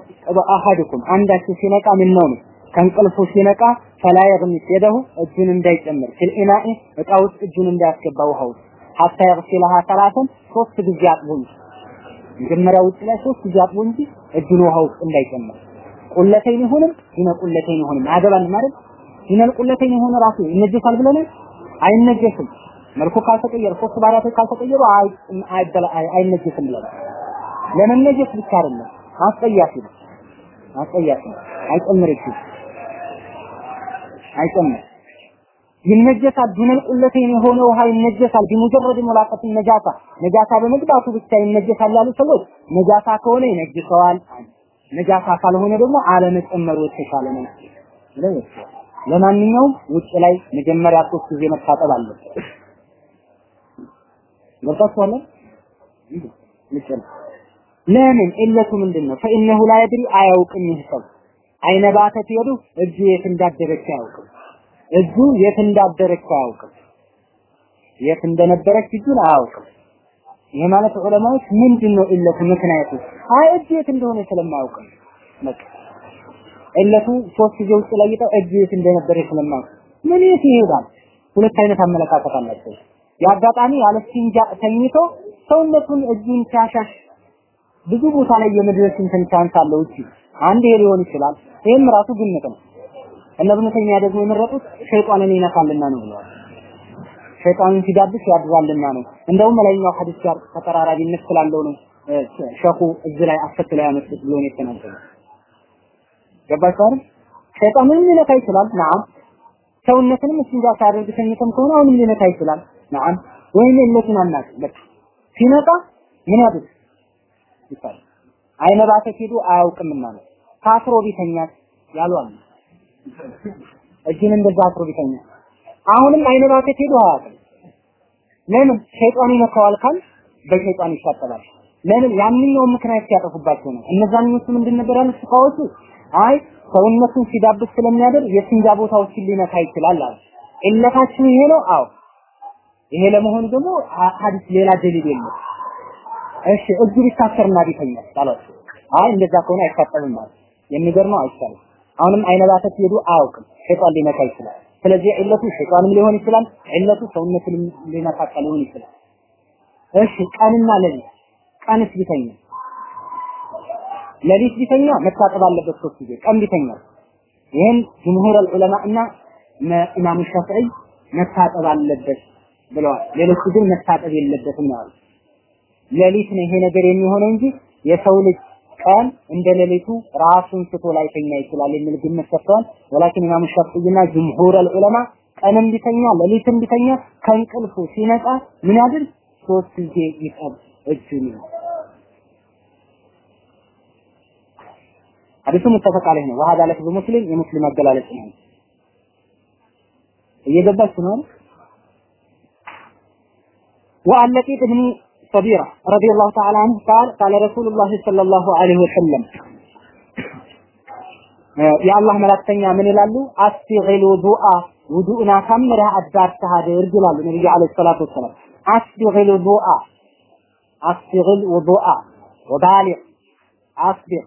أحدكم አንዳችሁ ሲነቃ من نومه ከእንቅልፉ ሲነቃ ፈላ የግሚስ የደሁ እጁን እንዳይጨምር ፊል ኢናኢ እቃ ውስጥ እጁን እንዳያስገባ ውሃ ሐታ የግሲለሃ ሰላተን ሶስት ጊዜ አጥቦ እንጂ። መጀመሪያ ውጭ ላይ ሶስት ጊዜ አጥቦ እንጂ እጁን ውሃ ውስጥ እንዳይጨምር። ቁለተይን ይሁንም ይነ ቁለተይን ይሁንም። አያገባን ማለት ይነ ቁለተይን ይሁን ራሱ ይነጀሳል ብለን አይነጀስም። መልኩ ካልተቀየረ ሶስት ባህሪያቶች ካልተቀየሩ አይነጀስም ብለን ለመነጀስ ብቻ አይደለም አስጠያፊ ነው። አስጠያፊ ነው። አይጨምርሽም አይጨምር ይነጀሳል ዱነል ቁለተይን የሆነ ውሃ ይነጀሳል። ቢሙጀረድ ሙላቀት ነጃሳ ነጃሳ በመግባቱ ብቻ ይነጀሳል ያሉ ሰዎች ነጃሳ ከሆነ ይነጅሰዋል ነጃሳ ካልሆነ ደግሞ አለመጨመሩ የተሻለ ነው። ለማንኛውም ውጭ ላይ መጀመሪያ ሶስት ጊዜ መታጠብ አለበት። ገብታችኋል? ለምን? ኢለቱ ምንድን ነው ፈኢነሁ ላ የድሪ አያውቅም ይህ ሰው አይነ ባተት እጁ የት እንዳደረች አያውቅም። እጁ የት እንዳደረች አያውቅም። የት እንደነበረች እጁን አያውቅም። ይሄ ማለት ዑለማዎች ምንድን ነው ኢለቱ ምክንያቱ? አይ እጁ የት እንደሆነ ስለማያውቅ በቃ ኢለቱ ሶስት ጊዜ ውስጥ ለይተው እጁ የት እንደነበረ ስለማያውቅ ምን የት ይሄዳል? ሁለት አይነት አመለካከት አላቸው። የአጋጣሚ ያለ استنجاء ተኝቶ ሰውነቱን እጁን ሲያሻሽ ብዙ ቦታ ላይ የመድረስ እንትን chance አለው እቺ አንድ ይሄ ሊሆን ይችላል። ይሄም ራሱ ግምት ነው። እነ ኢብኑ ተይሚያ ደግሞ የመረጡት ሸይጣንን ይነካልና ነው ብለዋል። ሸይጣንን ሲዳብስ ያድራልና ነው። እንደውም ከላይኛው ሐዲስ ጋር ተቀራራቢነት ስላለው ነው ሸኹ እዚህ ላይ አስከትለው ያመጡት ብሎ ነው የተናገረው። አይደል? ሸይጣንን ሊነካ ይችላል። ናም ሰውነትንም እስቲንጃ ሳያደርግ ተኝቶም ከሆነ አሁንም ሊነካ ይችላል። ናም ወይም የለቱን አናውቅም። ሲነቃ ምን ያድርግ? ይባላል አይነ ባተት ሄዱ አያውቅምና ነው። ታስሮ ቢተኛት አሉ። እጅን እንደዛ አስሮ ቢተኛ አሁንም አይነ ባተት ሄዱ አያውቅም። ለምን? ሸይጣን ይነካዋል ካል በሸይጣን ይሻጠባል ለምን? ያንኛው ምክንያት ሲያጠፉባቸው ነው። እነዛኞቹ ምንድን ነበር ያሉት? ፉቃዎቹ አይ ሰውነቱን ሲዳብስ ስለሚያደር የስንጃ ቦታዎችን ሊነካ ይችላል አሉ። ኢለታችሁ ይሄ ነው? አዎ። ይሄ ለመሆኑ ደግሞ ሐዲስ ሌላ ደሊል የለም እሺ እጁ ቢታሰርና ቢተኛ ታላችሁ አይ እንደዛ ከሆነ አይታጠብም ማለት የሚገርመው አይቻልም። አሁንም አይነ ባተት ሄዱ አያውቅም። ሸይጣን ሊነካ ይችላል። ስለዚህ ዒለቱ ሸይጣንም ሊሆን ይችላል። ዒለቱ ሰውነትን ሊነካካ ሊሆን ይችላል። እሺ ቀንና ሌሊት ቀንስ ቢተኛ? ሌሊት ቢተኛ መታጠብ አለበት ሶስት ጊዜ ቀን ቢተኛ። ይህን ጅምሁር ዑለማ እና ኢማሙ ሻፊዒ መታጠብ አለበት ብለዋል። ሌሎቹ ግን መታጠብ የለበትም ነው ሌሊት ነው ይሄ ነገር የሚሆነው እንጂ የሰው ልጅ ቀን እንደ ሌሊቱ ራሱን ስቶ ላይተኛ ይችላል የሚል ግምት ሰጥተዋል። ወላኪን ኢማሙ ሻፊዒና ጅምሁር አልዑለማ ቀንም ቢተኛ ሌሊትም ቢተኛ ከእንቅልፉ ሲነቃ ምን ያድርግ? ሶስት ጊዜ ይጠብ እጁን ሐዲሱ ሙተፈቅ አለህ ነው። ወሀዳ ለፍዙ ሙስሊም የሙስሊም አገላለጽ ነው። እየገባችሁ ነው። ወአለቂት ብኒ صبيرة رضي الله تعالى عنه قال قال رسول الله صلى الله عليه وسلم የአላህ መላእክተኛ ምን ይላሉ? አስቢግል ውዱአ ውዱእን አሳምረህ አዳርተህ አድርግ ይላሉ ነብዩ አለይሂ ሰላቱ ወሰላም። አስቢግል ውዱአ አስቢግል ውዱአ ወባሊግ አስቢግ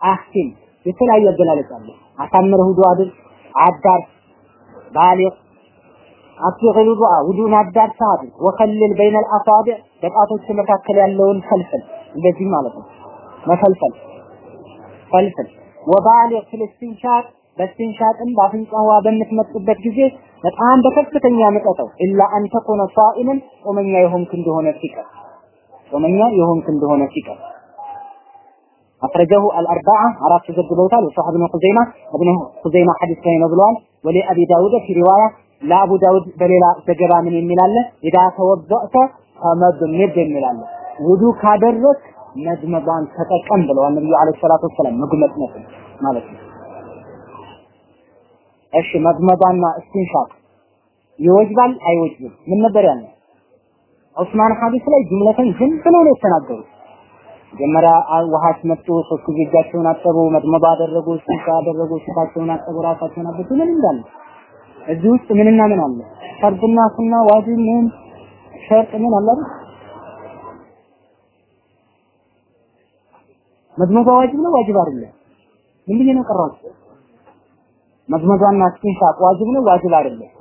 አህሲን የተለያየ አገላለጽ አለ። አሳምረህ ውዱእ አድርግ፣ አዳርስ፣ ባሊግ أبكي غلوب أ ودون عدار ثابت وخلل بين الأصابع. بقاطو السمكة كلها اللون خلفل لازم مالك ما خلفل خلفل وبالغ في الاستنشاق. بالاستنشاق إن بعض القهوة بنسمة تبدأ جزيء الآن بكثرة أيام تأتوا إلا أن تكون صائما. ومن يهم كنده هنا فكر ومن يهم كنده هنا فكر أخرجه الأربعة. عرفت زبد الوطال وصحب ابن خزيمة. ابن خزيمة حديث كان مظلوان ولأبي داود في رواية. ለአቡ ዳውድ በሌላ ዘገባ ምን የሚላለ ኢዳ ተወضأተ ፈመድምድ የሚላለ ውዱ ካደረክ መድመዷን ተጠቀም ብለዋል ነብዩ አለይሂ ሰላቱ ወሰላም መጉመጥመጥ ማለት ነው። እሺ መድመዷና እስቲንሻቅ ይወጅባል አይወጅብም? ምን ነበር ያለው? ዑስማን ሐዲስ ላይ ጅምለተን ዝም ብለው ነው የተናገሩት። መጀመሪያ ውሃት መጡ፣ ሶስት ጊዜ እጃቸውን አጠቡ፣ መድመዷ አደረጉ፣ እስቲንሻ አደረጉ፣ ፊታቸውን አጠቡ፣ ራሳቸውን አበሱ። ምን እንዳለ እዚህ ውስጥ ምንና ምን አለ? ፈርድና ሱና፣ ዋጅብ፣ ምን ሸርጥ ምን አለ አይደል? ዋጅብ ነው ዋጅብ አይደለም? ምን ብዬ ነው ቀራሁት? መድመዷና እስቲንሻቅ ዋጅብ ነው ዋጅብ አይደለም?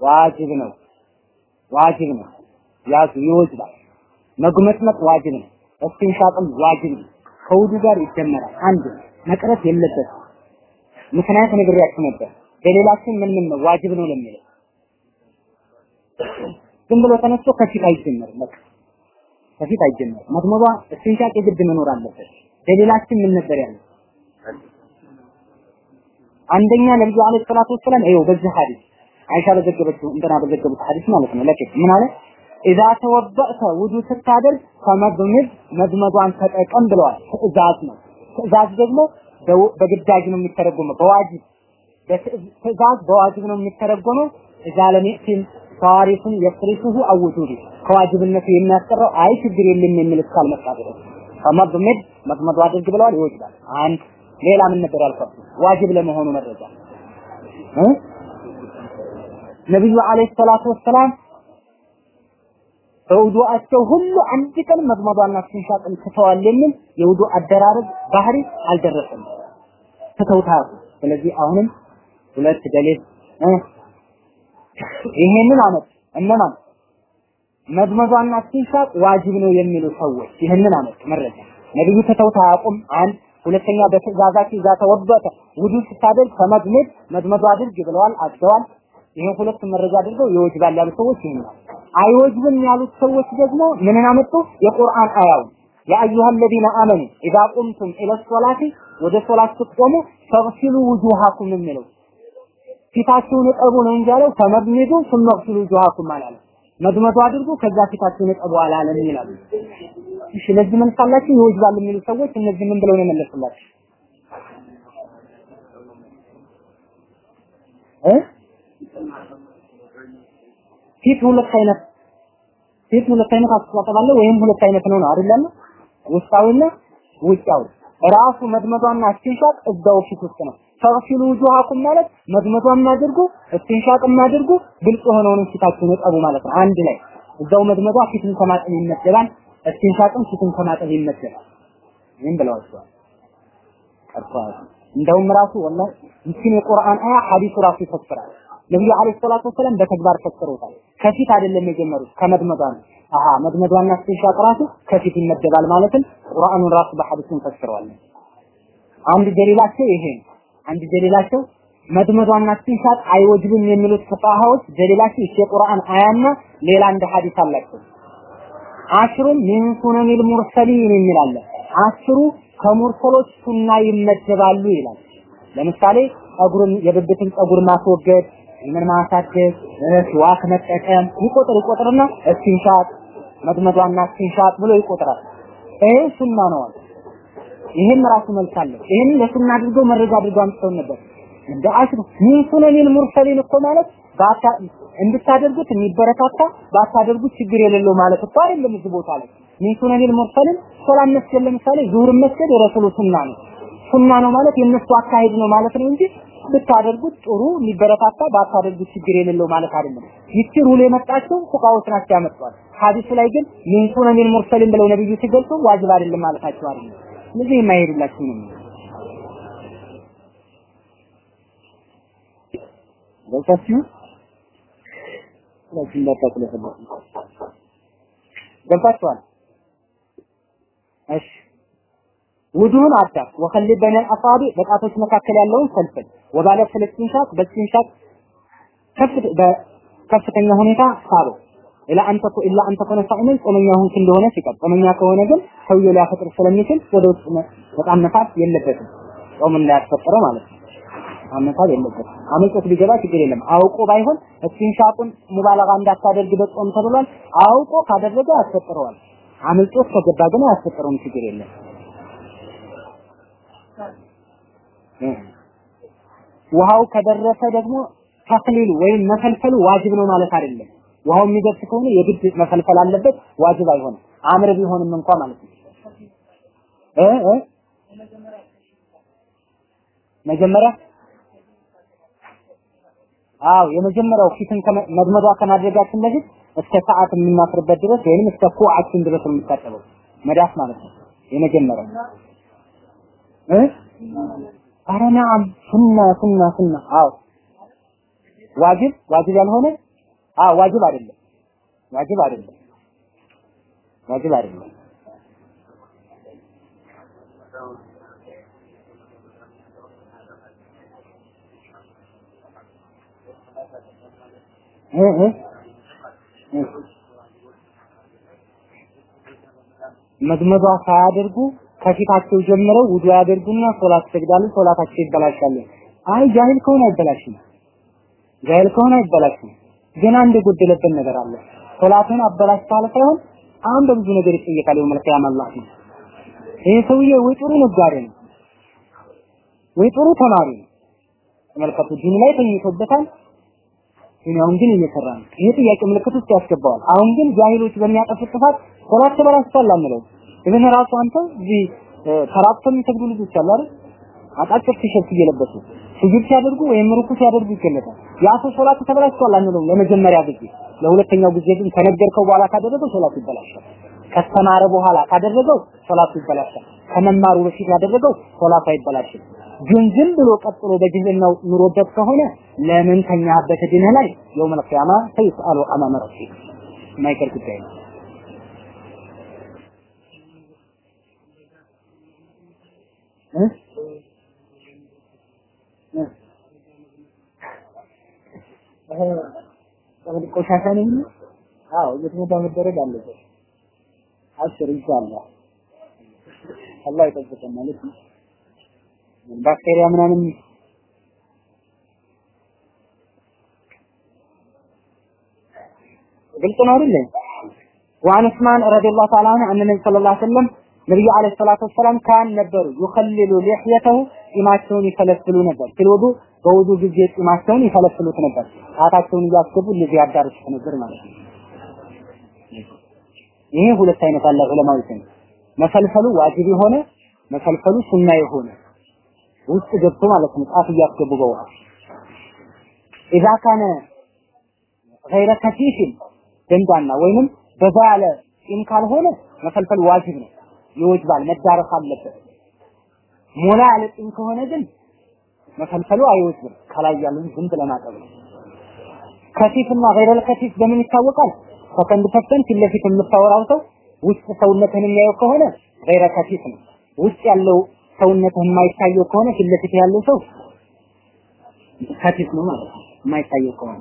ዋጅብ ነው ዋጅብ ነው። ያዙ ይወጅባል። መጉመጥመጥ ዋጅብ ነው። እስቲንሻቅም ዋጅብ ነው። ከውዱ ጋር ይደመራል። አንድ መቅረት የለበትም። ምክንያት ነግሬያችሁ ነበር። በሌላችን ምን ምን ዋጅብ ነው ለሚለው ዝም ብሎ ተነስቶ ከፊት አይጀመርም። በቃ ከፊት አይጀመርም። መድመዷ እስቲንሻቅ የግድ መኖር አለበት። በሌላችን ምን ነበር ያለው? አንደኛ ነብዩ አለይሂ ሰላቱ ወሰላም ይኸው በዚህ ሐዲስ አይሻ በዘገበችው እንትና በዘገቡት ሐዲስ ማለት ነው። ለከ ምን አለ? ኢዛ ተወበእተ ውዱ ስታደርግ ከመድመድ መድመዷን ተጠቀም ብለዋል። ትእዛዝ ነው። ትእዛዝ ደግሞ በግዳጅ ነው የሚተረጎመው፣ በዋጅብ ትእዛዝ በዋጅብ ነው የሚተረጎመው። እዛ ለሚእቲም ታሪፉን የፍሪሱሁ አውጁዲ ከዋጅብነቱ የሚያስቀረው አይ ችግር የለም የሚል እስካልመጣ ድረስ ከመድመድ መድመዷ አድርግ ብለዋል፣ ይወጅባል። አንድ ሌላ ምን ነበር ያልኳችሁ? ዋጅብ ለመሆኑ መረጃ ነብዩ አለይሂ ሰላቱ ወሰላም በውዱአቸው ሁሉ አንድ ቀን መድመዷና እስቲንሻቅን ትተዋል የሚል የውዱ አደራረግ ባህሪ አልደረሰም። ትተውታል። ስለዚህ አሁንም ሁለት ገሌት ይሄንን አመት እነማን መድመዟና ሲሳቅ ዋጅብ ነው የሚሉ ሰዎች ይህንን አመጡ መረጃ ነብዩ ትተውት አያውቁም። አንድ ሁለተኛ በትእዛዛቸው ይዛ ተወበተ ውዱ ስታደርግ ከመድመድ መድመዱ አድርግ ብለዋል፣ አድርገዋል። ይህን ሁለት መረጃ አድርገው ይወጅባል ያሉት ሰዎች ይህን አይወጅብም ያሉት ሰዎች ደግሞ ምንን አመጡ? የቁርአን አያው ያ አዩሃ አለዚነ አመኑ ኢዛ ቁምቱም ኢለ ሶላቲ ወደ ሶላት ስትቆሙ ፈግሲሉ ውጁሃኩም የሚለው ፊታችሁን እጠቡ ነው እንጂ ያለው ተመድሚዱ ስመቅስሉ ጁሃኩም አላለም። መድመዱ አድርጉ ከዛ ፊታችሁን እጠቡ አላለም ይላሉ። እሺ ለዚህ መልስ አላችሁ ይወጅባል የሚሉ ሰዎች እነዚህ ምን ብለው ነው የመለሱላችሁ? እ ፊት ሁለት አይነት ፊት ሁለት አይነት አስተሳሰባለ ወይም ሁለት አይነት ነው ነው አይደለም? ውስጣዊና ውጫዊ ራሱ መድመዷና ሲሻቅ እዛው ፊት ውስጥ ነው። ፈግሲሉ ውጁሃኩም ማለት መድመዷን አድርጉ እስቲንሻቅም አድርጉ ግልጽ የሆነውን ፊታችሁን እጠቡ ማለት ነው። አንድ ላይ እዛው መድመዷ ፊትን ከማጠብ ይመደባል፣ እስቲንሻቅም ፊትን ከማጠብ ይመደባል። ይህም ብለዋቸዋል። ቀርተዋል። እንደውም ራሱ ወላሂ ይህችን የቁርአን አያ ሐዲሱ ራሱ ይፈስራል። ነብዩ አለይሂ ሰላቱ ወሰለም በተግባር ፈስረውታል። ከፊት አይደለም የጀመሩት ከመድመዷ ነው። አሃ መድመዷና እስቲንሻቅ ራሱ ከፊት ይመደባል ማለትም ቁርአኑን ራሱ በሐዲሱን ፈስረዋል። አንድ ደሊላቸው ይሄ ነው። አንድ ደሊላቸው መድመዷና እስቲንሻቅ አይወጅብም የሚሉት ፉቃሃዎች ደሊላቸው የቁርአን አያና ሌላ እንደ ሐዲስ አላቸው። አሽሩን ሚን ሱነኒል ሙርሰሊን የሚል አለ። ከሙርሰሎች ሱና ይመደባሉ ይላል። ለምሳሌ ጸጉርን የብብትን ጸጉር ማስወገድ፣ ምን ማሳደግ፣ ሲዋክ መጠቀም ይቆጥር ይቆጥርና እስቲንሻቅ መድመዷና እስቲንሻቅ ብሎ ይቆጥራል። ይሄ ሱና ነው ይሄም ራሱ መልስ አለው። ይሄን ለሱና አድርገው መረጃ አድርገው አምጥተው ነበር። እንደ አሽሩ ምን ሱነኒል ሙርሰሊን እኮ ማለት ባታ እንድታደርጉት የሚበረታታ ባታደርጉት ችግር የሌለው ማለት እኮ አይደለም። እዚህ ቦታ ላይ من سنن المرسلين ሶላት መስገድ ለምሳሌ ዙሁር መስገድ የረሱሉ ሱና ነው። ሱና ነው ማለት የነሱ አካሄድ ነው ማለት ነው እንጂ ብታደርጉት ጥሩ የሚበረታታ ባታደርጉት ችግር የሌለው ማለት አይደለም። ይቺ rule የመጣቸው ፉቃዎች ናቸው ያመጣዋል። ሐዲሱ ላይ ግን من سنن المرسلين ብለው ነብዩ ሲገልጹ ዋጅብ አይደለም ማለታቸው አይደለም። ስለዚህ የማይሄዱላችሁ ነው። ገብታችሁ ስለዚህ እንዳታስለፈለፉ ገብታችኋል። እሺ። ውዱን አዳር ወኸሊ በነል አሳቢ በጣቶች መካከል ያለውን ፈልፍል ወባለ ፍልስቲንሻት በስቲንሻት ከፍተኛ ሁኔታ ሳበው ኢላ አንተ ኢላ አንተ ኮነ ሳኢምን ጾመኛ ሆንክ እንደሆነ ሲቀር ጾመኛ ከሆነ ግን ሰውየው ሊያፈጥር ስለሚችል ወደ ውስጥ በጣም ነፋስ የለበትም ጾም እንዳያስፈጥረው ማለት ነው። አመታል የለበትም። አመልጦት ቢገባ ችግር የለም። አውቆ ባይሆን እስቲንሻቁን ሙባለጋ እንዳታደርግ በጾም ተብሏል። አውቆ ካደረገ ያስፈጥረዋል። አመልጦት ከገባ ግን አያስፈጥረውም፣ ችግር የለም። ውሃው ከደረሰ ደግሞ ተክሊሉ ወይም መፈልፈሉ ዋጅብ ነው ማለት አይደለም። ውሃው የሚደርስ ከሆነ የግድ መፈልፈል አለበት፣ ዋጅብ አይሆንም። አምር ቢሆንም እንኳ ማለት ነው እ እ መጀመሪያ አው የመጀመሪያው ፊትን መድመዷ ከማድረጋችን በፊት እስከ ሰዓት የምናፍርበት ድረስ ወይንም እስከ ኩዓችን ድረስ ነው የሚታጠበው መዳፍ ማለት ነው። የመጀመሪያው እ አረ ነዓም ሱና ሱና ሱና አው ዋጅብ ዋጅብ ያልሆነ አዎ ዋጅብ አይደለም ዋጅብ አይደለም ዋጅብ አይደለም መድመዷ ሳያደርጉ ከፊታቸው ጀምረው ውዱ ያደርጉና ሶላት ይሰግዳሉ። ሶላታቸው ይበላሻል። አይ ጃሂል ከሆነ አይበላሽም። ጃሂል ከሆነ አይበላሽም። ግን አንድ ነገር አለ። ሶላትን አበላሽታል ሳይሆን አሁን በብዙ ነገር ይጠየቃል። يوم القيامة አላህ ነው። ይሄ ሰውዬ ወይ ጥሩ ነጋዴ ነው ወይ ጥሩ ተማሪ ነው። ተመልከቱ፣ ዲን ላይ ተኝቶበታል። ዱንያውን ግን እየሰራ ነው። ይሄ ጥያቄ ምልክት ውስጥ ያስገባዋል። አሁን ግን ጃሂሎች በሚያጠፉት ጥፋት ሶላት ተበላሽቷል አንለው። ኢብን ራሱ አንተ እዚህ ተራቅተው የሚሰግዱ ልጆች አይደል? አጫጭር ቲሸርት እየለበሱ ስጁድ ሲያደርጉ ወይም ሩኩ ሲያደርጉ ይገለጣል። ያ ሰው ሶላት ተበላሽቷል አንለው ለመጀመሪያ ጊዜ። ለሁለተኛው ጊዜ ግን ከነገርከው በኋላ ካደረገው ሶላቱ ይበላሻል። ከተማረ በኋላ ካደረገው ሶላቱ ይበላሻል። ከመማሩ በፊት ያደረገው ሶላቱ አይበላሽም። ግን ዝም ብሎ ቀጥሎ በጅህልናው ኑሮበት ከሆነ ለምን ተኛህበት ዲንህ ላይ يوم القيامة سيسأل أمام ربك የማይቀር ጉዳይ ነው። ቆሻሻ ነው። አዎ የትሞታ መደረግ አለበት። አስር ኢንሻአላህ አላህ ይጠብቀን ማለት ነው። ባክቴሪያ ምናምን ግልጽ ነው አይደል? وعن عثمان رضي الله تعالى عنه أن النبي صلى الله عليه وسلم ነብዩ አለይሂ ሰላቱ ወሰላም ካን ነበሩ ይኸልሉ ሊህየተሁ ጢማቸውን ይፈለፍሉ ነበር። ሲልወዱ በውዱ ጊዜ ጢማቸውን ይፈለፍሉት ነበር። ጣታቸውን እያስገቡ እንደዚህ ያዳርሱት ነበር ማለት ነው። ይሄ ሁለት አይነት አለ ዑለማዊ ስም መፈልፈሉ ዋጅብ የሆነ መፈልፈሉ ሱና የሆነ ውስጥ ገብቶ ማለት ነው። ጣት እያስገቡ በውሃ ኢዛ ካነ ገይረ ከፊፊን ደንዳና ወይንም በዛ ያለ ጢም ካልሆነ መፈልፈል ዋጅብ ነው፣ ይወጅባል፣ መዳረስ አለበት። ሞላ ያለ ጢም ከሆነ ግን መፈልፈሉ አይወጅብም። ከላይ ያለውን ዝም ብለን ነው። كثيف ና غير الكثيف በምን ይታወቃል? second person ፊት ለፊት የምታወራው ሰው ውስጥ ሰውነትን የሚያየው ከሆነ غير كثيف ነው። ውስጥ ያለው ሰውነትህ የማይታየው ከሆነ ፊት ለፊት ያለው ሰው كثيف ነው ማለት ነው። የማይታየው ከሆነ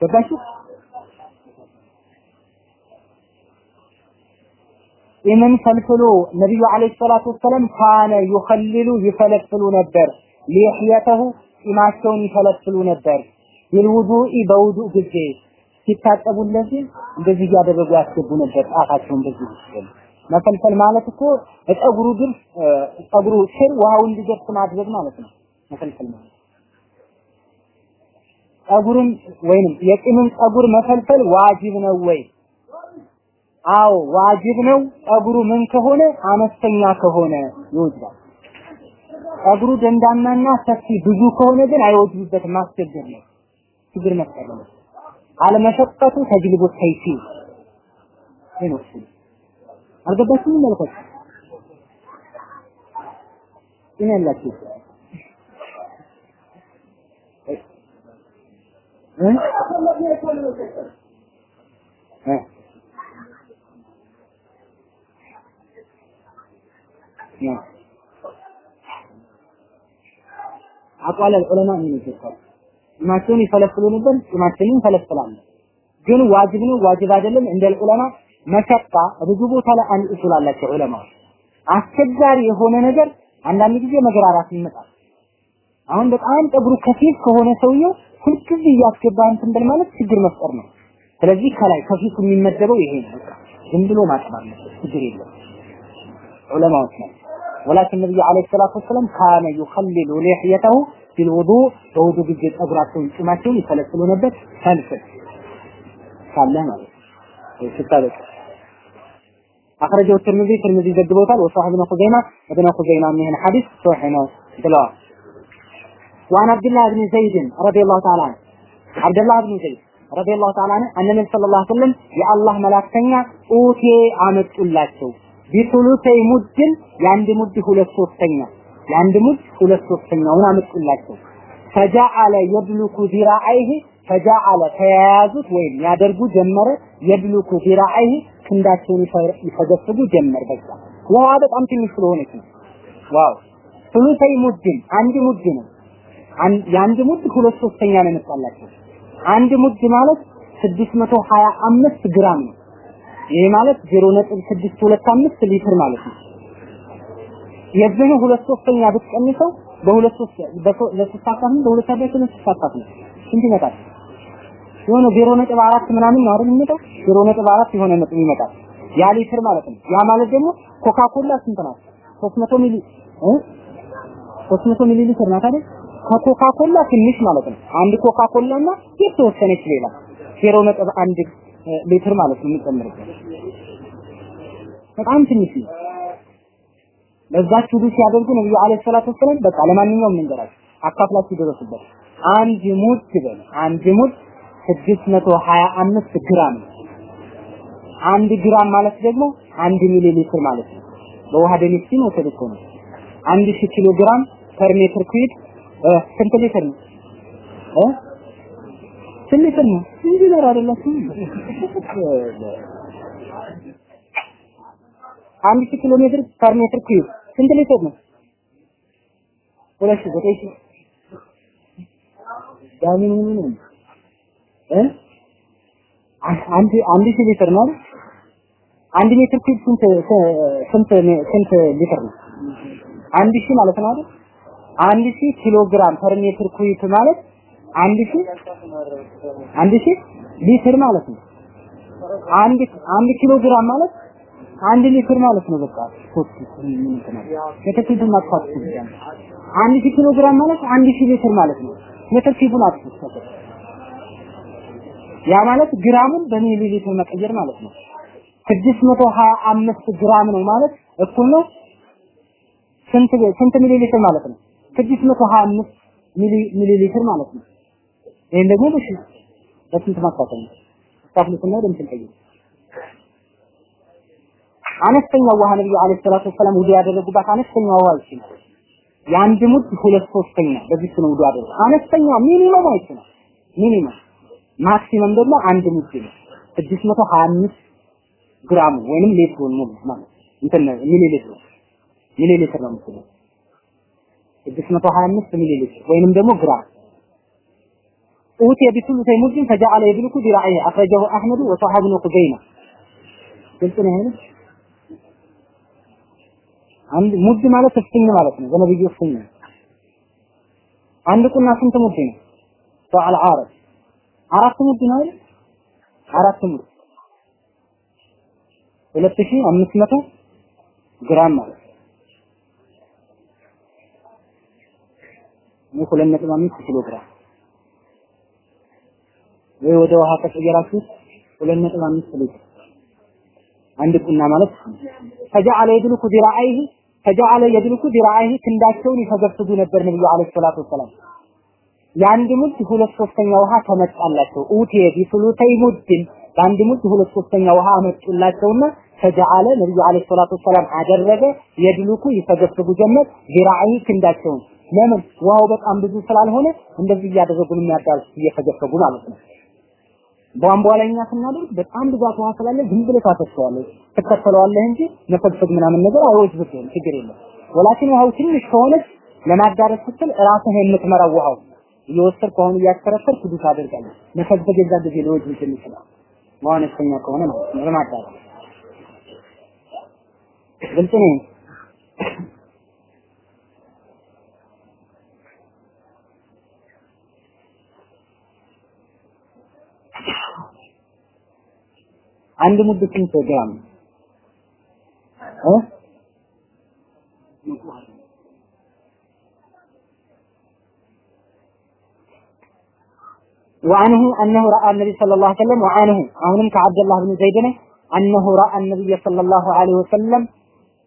ገባችሁ? ኢምን ፈልፍሎ ነቢዩ አለይሂ ሰላቱ ወሰላም ካነ ዩኸልሉ ይፈለፍሉ ነበር ሊህየተሁ ጢማቸውን ይፈለፍሉ ነበር ቢልውዱኢ በውዱእ ጊዜ ሲታጠቡ እንደዚህ እንደዚህ እያደረጉ ያስገቡ ነበር ጣታቸውን በዚህ ይችላል መፈልፈል ማለት እኮ ፀጉሩ ግን ፀጉሩ ስር ውሃው እንዲደርስ ማድረግ ማለት ነው። መፈልፈል ማለት ፀጉርን ወይንም የቂምን ፀጉር መፈልፈል ዋጅብ ነው ወይ? አዎ ዋጅብ ነው። ፀጉሩ ምን ከሆነ አነስተኛ ከሆነ ይወጅባል። ፀጉሩ ደንዳናና ሰፊ ብዙ ከሆነ ግን አይወጅብበትም። ማስቸገር ነው፣ ችግር መፍጠር ነው። አለመሸቀቱ ተጅልቡ ተይሲ ነው። አልገባችሁም? መልከት ምን ያላችሁ እ እ አቋለ ዑለማ ምን ይፈታል? ጢማቸውን ይፈለፍሉ ነበር፣ ይፈለፍላሉ። ግን ዋጅብ ነው ዋጅብ አይደለም እንደ ዑለማ መሸቃ ብዙ ቦታ ላይ አንድ እሱል አላቸው ዑለማዎች። አስቸጋሪ የሆነ ነገር አንዳንድ ጊዜ መገራራት ይመጣል። አሁን በጣም ፀጉሩ ከፊት ከሆነ ሰውየው ሁልጊዜ እያስገባ እንትን ብል ማለት ችግር መፍጠር ነው። ስለዚህ ከላይ ከፊቱ የሚመደበው ይሄ ነው። ዝም ብሎ ማጠብ ችግር የለም። ዑለማዎች ናቸው። ولكن النبي عليه الصلاة والسلام كان يخلل لحيته في الوضوء ووضوء በውضوء ጊዜ ጸጉራቸውን ጭማቸውን ይፈለፍሉ ነበር ፈልፍል ካለህ ማለት ስታበቅ አخرجه الترمذي ترمذي ዘግቦታል وصاحب ابن خزيمة. ابن خزيمة من الحديث صحيحنا بلا. ብለዋል وعن عبد الله بن زيد رضي الله تعالى عنه. عبد الله بن زيد رضي الله تعالى عنه أن النبي صلى الله عليه وسلم يا الله ملاكتنا أوتي عمد الله ቢሱሉሰይ ሙድን የአንድ ሙድ ሁለት ሶስተኛ የአንድ ሙድ ሁለት ሶስተኛውን አመጡላቸው። فجعل يدلك ذراعيه فجعل ተያያዙት ወይም ያደርጉ ጀመረ يدلك ذراعيه ክንዳቸውን ይፈገፍጉ ጀመር። በቃ ውሃ በጣም ትንሽ ስለሆነች ነው። wow! ثلثي مد አንድ ሙድ ነው። የአንድ ሙድ ሁለት ሶስተኛ ነው የመጣላቸው። አንድ ሙድ ማለት 625 ግራም ነው ይሄ ማለት 0.625 ሊትር ማለት ነው። የዚህ ሁለት ሶስተኛ ብትቀንሰው በሁለት ሶስት ለሶስት አካፍል በሁለት አባይ ለሶስት አካፍል ስንት ይመጣል? የሆነ 0.4 ምናምን ነው አይደል የሚመጣው? 0.4 የሆነ ነጥብ ይመጣል። ያ ሊትር ማለት ነው። ያ ማለት ደግሞ ኮካ ኮላ ስንት ናት? 300 ሚሊ እ 300 ሚሊ ሊትር ናት አይደል? ከኮካ ኮላ ትንሽ ማለት ነው። አንድ ኮካ ኮላ እና የተወሰነች ሌላ 0.1 ሊትር ማለት ነው የሚጨምርበት በጣም ትንሽ ነው። ለዛች ውዱ ሲያደርጉ ነብዩ አለይሂ ሰላቱ ወሰለም በቃ ለማንኛውም መንገራችሁ አካፍላችሁ ደረሱበት። አንድ ሙድ በል አንድ ሙድ 625 ግራም ነው። አንድ ግራም ማለት ደግሞ አንድ ሚሊ ሊትር ማለት ነው። በውሃ ደኒክሲን ወሰድ እኮ ነው። አንድ ሺህ ኪሎ ግራም ፐር ሜትር ኩዊድ ስንት ሊትር ነው? ሊትር ነው? ኢንጂነር አይደላችሁም? አንድ ሺህ ኪሎ ሜትር per meter cube ስንት ሊትር ነው? ሁለት ሺህ ዘጠኝ ሺህ ዳሚ ምን ነው እ አንድ አንድ ሺህ ሊትር ነው አንድ meter cube ስንት ስንት ስንት ሊትር ነው? አንድ ሺህ ማለት ነው አይደል? አንድ ሺህ ኪሎ ግራም per meter cube ማለት አንድ ሺህ አንድ ሺህ ሊትር ማለት ነው። አንድ አንድ ኪሎ ግራም ማለት አንድ ሊትር ማለት ነው። በቃ የተክልቱን ማጥፋት ይችላል። አንድ ሺህ ኪሎ ግራም ማለት አንድ ሺህ ሊትር ማለት ነው። የተክልቱን አጥፋት ያ ማለት ግራሙን በሚሊ ሊትር መቀየር ማለት ነው። 625 ግራም ነው ማለት እኩል ነው ስንት ስንት ሚሊ ሊትር ማለት ነው? 625 ሚሊ ሚሊ ሊትር ማለት ነው። ይሄን ደግሞ በሺ በስንት? ታፍሉትና ወደ እንትን ቀይሩ። አነስተኛ ውሃ ነብዩ عليه الصلاة والسلام ውዱ ያደረጉባት አነስተኛ ውሃ ይቺ ነው። የአንድ ሙድ ሁለት ሶስተኛ በዚህ ነው ውዱ ያደረጉ። አነስተኛ minimum አይቺ ነው። minimum maximum ደግሞ አንድ ሙድ ነው። 625 ግራም ወይንም ሊትሩን ነው ማለት እንትን ሚሊ ሊትር ሚሊ ሊትር ነው የምትለው 625 ሚሊ ሊትር ወይንም ደግሞ ግራም أوتي بثلث مد فجعل يدلك ذراعيه أخرجه أحمد وصححه ابن خزيمة قلت هنا አንድ ሙድ ማለት እፍኝ ማለት ነው። በነብዩ እፍኝ አንድ ቁና ስንት ሙድ ነው? ሰዓል ዓረብ አራት ሙድ ነው አይደል? አራት ሙድ ሁለት ሺህ አምስት መቶ ግራም ማለት ነው። ሁለት ነጥብ አምስት ኪሎ ግራም ወይ ወደ ውሃ ከቀየራችሁ ሁለት ነጥብ አምስት ሊትር። አንድ ቁና ማለት ፈጀዐለ የድልኩ ዚራዐይህ ፈጀዐለ የድልኩ ዚራዐይህ ክንዳቸውን ይፈገፍጉ ነበር ነብዩ አለይሂ ሰላቱ ወሰላም። የአንድ ሙድ ሁለት ሶስተኛ ውሃ ተመጣላቸው። ኡቲየ ቢሱሉተይ ሙድን በአንድ ሙድ ሁለት ሶስተኛ ውሃ አመጡላቸውና ፈጀዐለ ነብዩ አለይሂ ሰላቱ ወሰላም አደረገ። የድልኩ ይፈገፍጉ ጀመር ዚራዐይህ ክንዳቸውን። ለምን? ውሃው በጣም ብዙ ስላልሆነ እንደዚህ እያደረጉ የሚያዳርሱ እየፈገፈጉ ማለት ነው ቧንቧ ላይ እኛ ስናደርግ በጣም ብዛት ውሃ ስላለ ዝም ብለህ ታፈሰዋለህ። ትከተለዋለህ እንጂ መፈግፈግ ምናምን ነገር አይወጅብህም ችግር የለም። ወላኪን ውሃው ትንሽ ከሆነች ለማዳረስ ስትል ራስህ የምትመራው ውሃው እየወሰድክ ከሆነ እያስከረከርክ ብዙ ታደርጋለህ። መፈግፈግ የዛ ጊዜ ሊወጅብ ይችላል። መዋነስተኛ ከሆነ ማለት ነው ለማዳረስ። ግልጽ ነው አንድ ሙድ ስንት ግራም እ وعنه أنه رأى النبي صلى الله عليه وسلم وعنه عنهم كعبد الله بن زيد أنه رأى النبي صلى الله عليه وسلم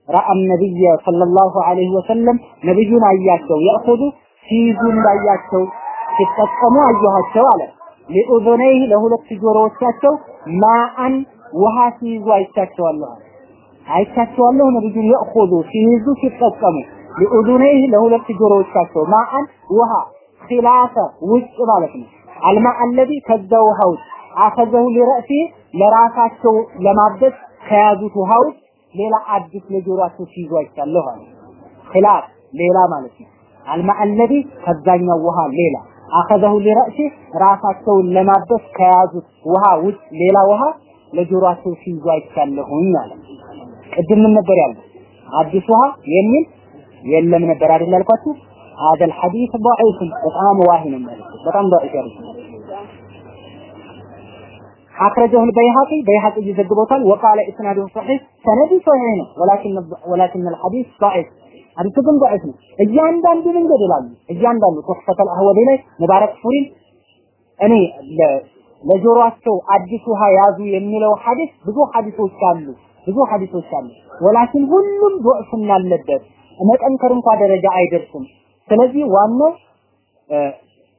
رأى النبي صلى الله عليه وسلم نبينا أياته يأخذ ሲይዙም ባያቸው ሲጠቀሙ አየኋቸው አለ ሊኡዙነይህ ለሁለት ጆሮዎቻቸው ማአን ውሃ ሲይዙ አይቻቸዋለሁ አይቻቸዋለሁ ነብዩን የእኹዙ ሲይዙ ሲጠቀሙ። ሊኡዙነይህ ለሁለት ጆሮዎቻቸው ማአን ውሃ ኺላፈ ውጭ ማለት ነው። አልማ አለዚ ከዛ ውሃ ውጭ አኸዘሁ ለራሳቸው ለማበስ ከያዙት ውሃ ሌላ አዲስ ለጆሮአቸው ሲይዙ አይቻለሁ አለ። ኺላፍ ሌላ ማለት ነው። አልማ አለዚ ከዛኛው ውሃ ሌላ አኸዘሁ ሊረእሲ ራሳቸውን ለማበስ ከያዙት ውሃ ውጭ ሌላ ውሃ ለጆሮአቸው ሲይዙ አይቻለሁኝ አለ። ቅድም ምን ነበር ያለው? አዲስ የሚል የለም ነበር አይደል ያልኳችሁ? هذا الحديث ضعيف በጣም ዋሂ ነው ማለት በጣም ضعيف ያለ أخرجه البيهقي بيهقي يزغبوتال وقال إسناده صحيح سند صحيح ولكن ولكن الحديث ضعيف አዲሱ ግን ضعيف ነው እያንዳንዱ መንገድ ይላሉ እያንዳንዱ ተፈተል አህወዴ ላይ ሙባረክ ፉሪን እኔ ለጆሮአቸው አዲስ ውሃ ያዙ የሚለው ሐዲስ ብዙ ሐዲሶች አሉ ብዙ ሐዲሶች አሉ። ወላኪን ሁሉም ዶዕፍና አለበት መጠንከር እንኳ ደረጃ አይደርስም። ስለዚህ ዋናው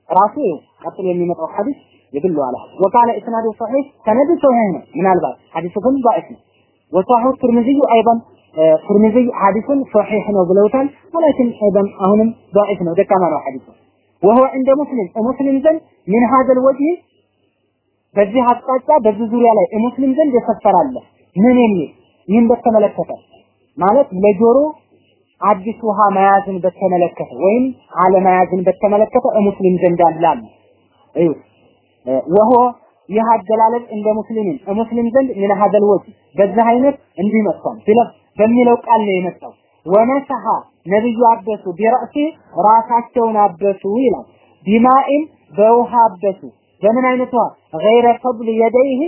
ራሱ ቀጥሎ የሚመጣው ሐዲስ يدلو على حدث وقال اسناد صحيح سند صحيح من الباب حدثو كم ضعيف وصحه الترمذي أيضا ترمذي حديث صحيح وبلوتان ولكن أيضا أهنم ضعيف ነው። ደካማ ነው حديث وهو عند مسلم ومسلم ذن من هذا الوجه በዚህ አቅጣጫ በዚህ ዙሪያ ላይ ሙስሊም ዘንድ የሰፈራለ ምን የሚል? ይህን በተመለከተ ማለት ለጆሮ አዲስ ውሃ መያዝን በተመለከተ ወይም አለመያዝን በተመለከተ ሙስሊም ዘንድ አላል እዩ ወሆ ይህ አገላለጽ እንደ ሙስሊምን ሙስሊም ዘንድ ምን ሀደል ወጅ በዚህ አይነት እንዲህ መጥቷል ሲለፍ በሚለው ቃል ነው የመጣው። ወመሰሐ ነብዩ አበሱ ቢረእሲ ራሳቸውን አበሱ ይላል። ቢማኢን በውሃ አበሱ በምን አይነቷ ገይረ ፈድል የደይህ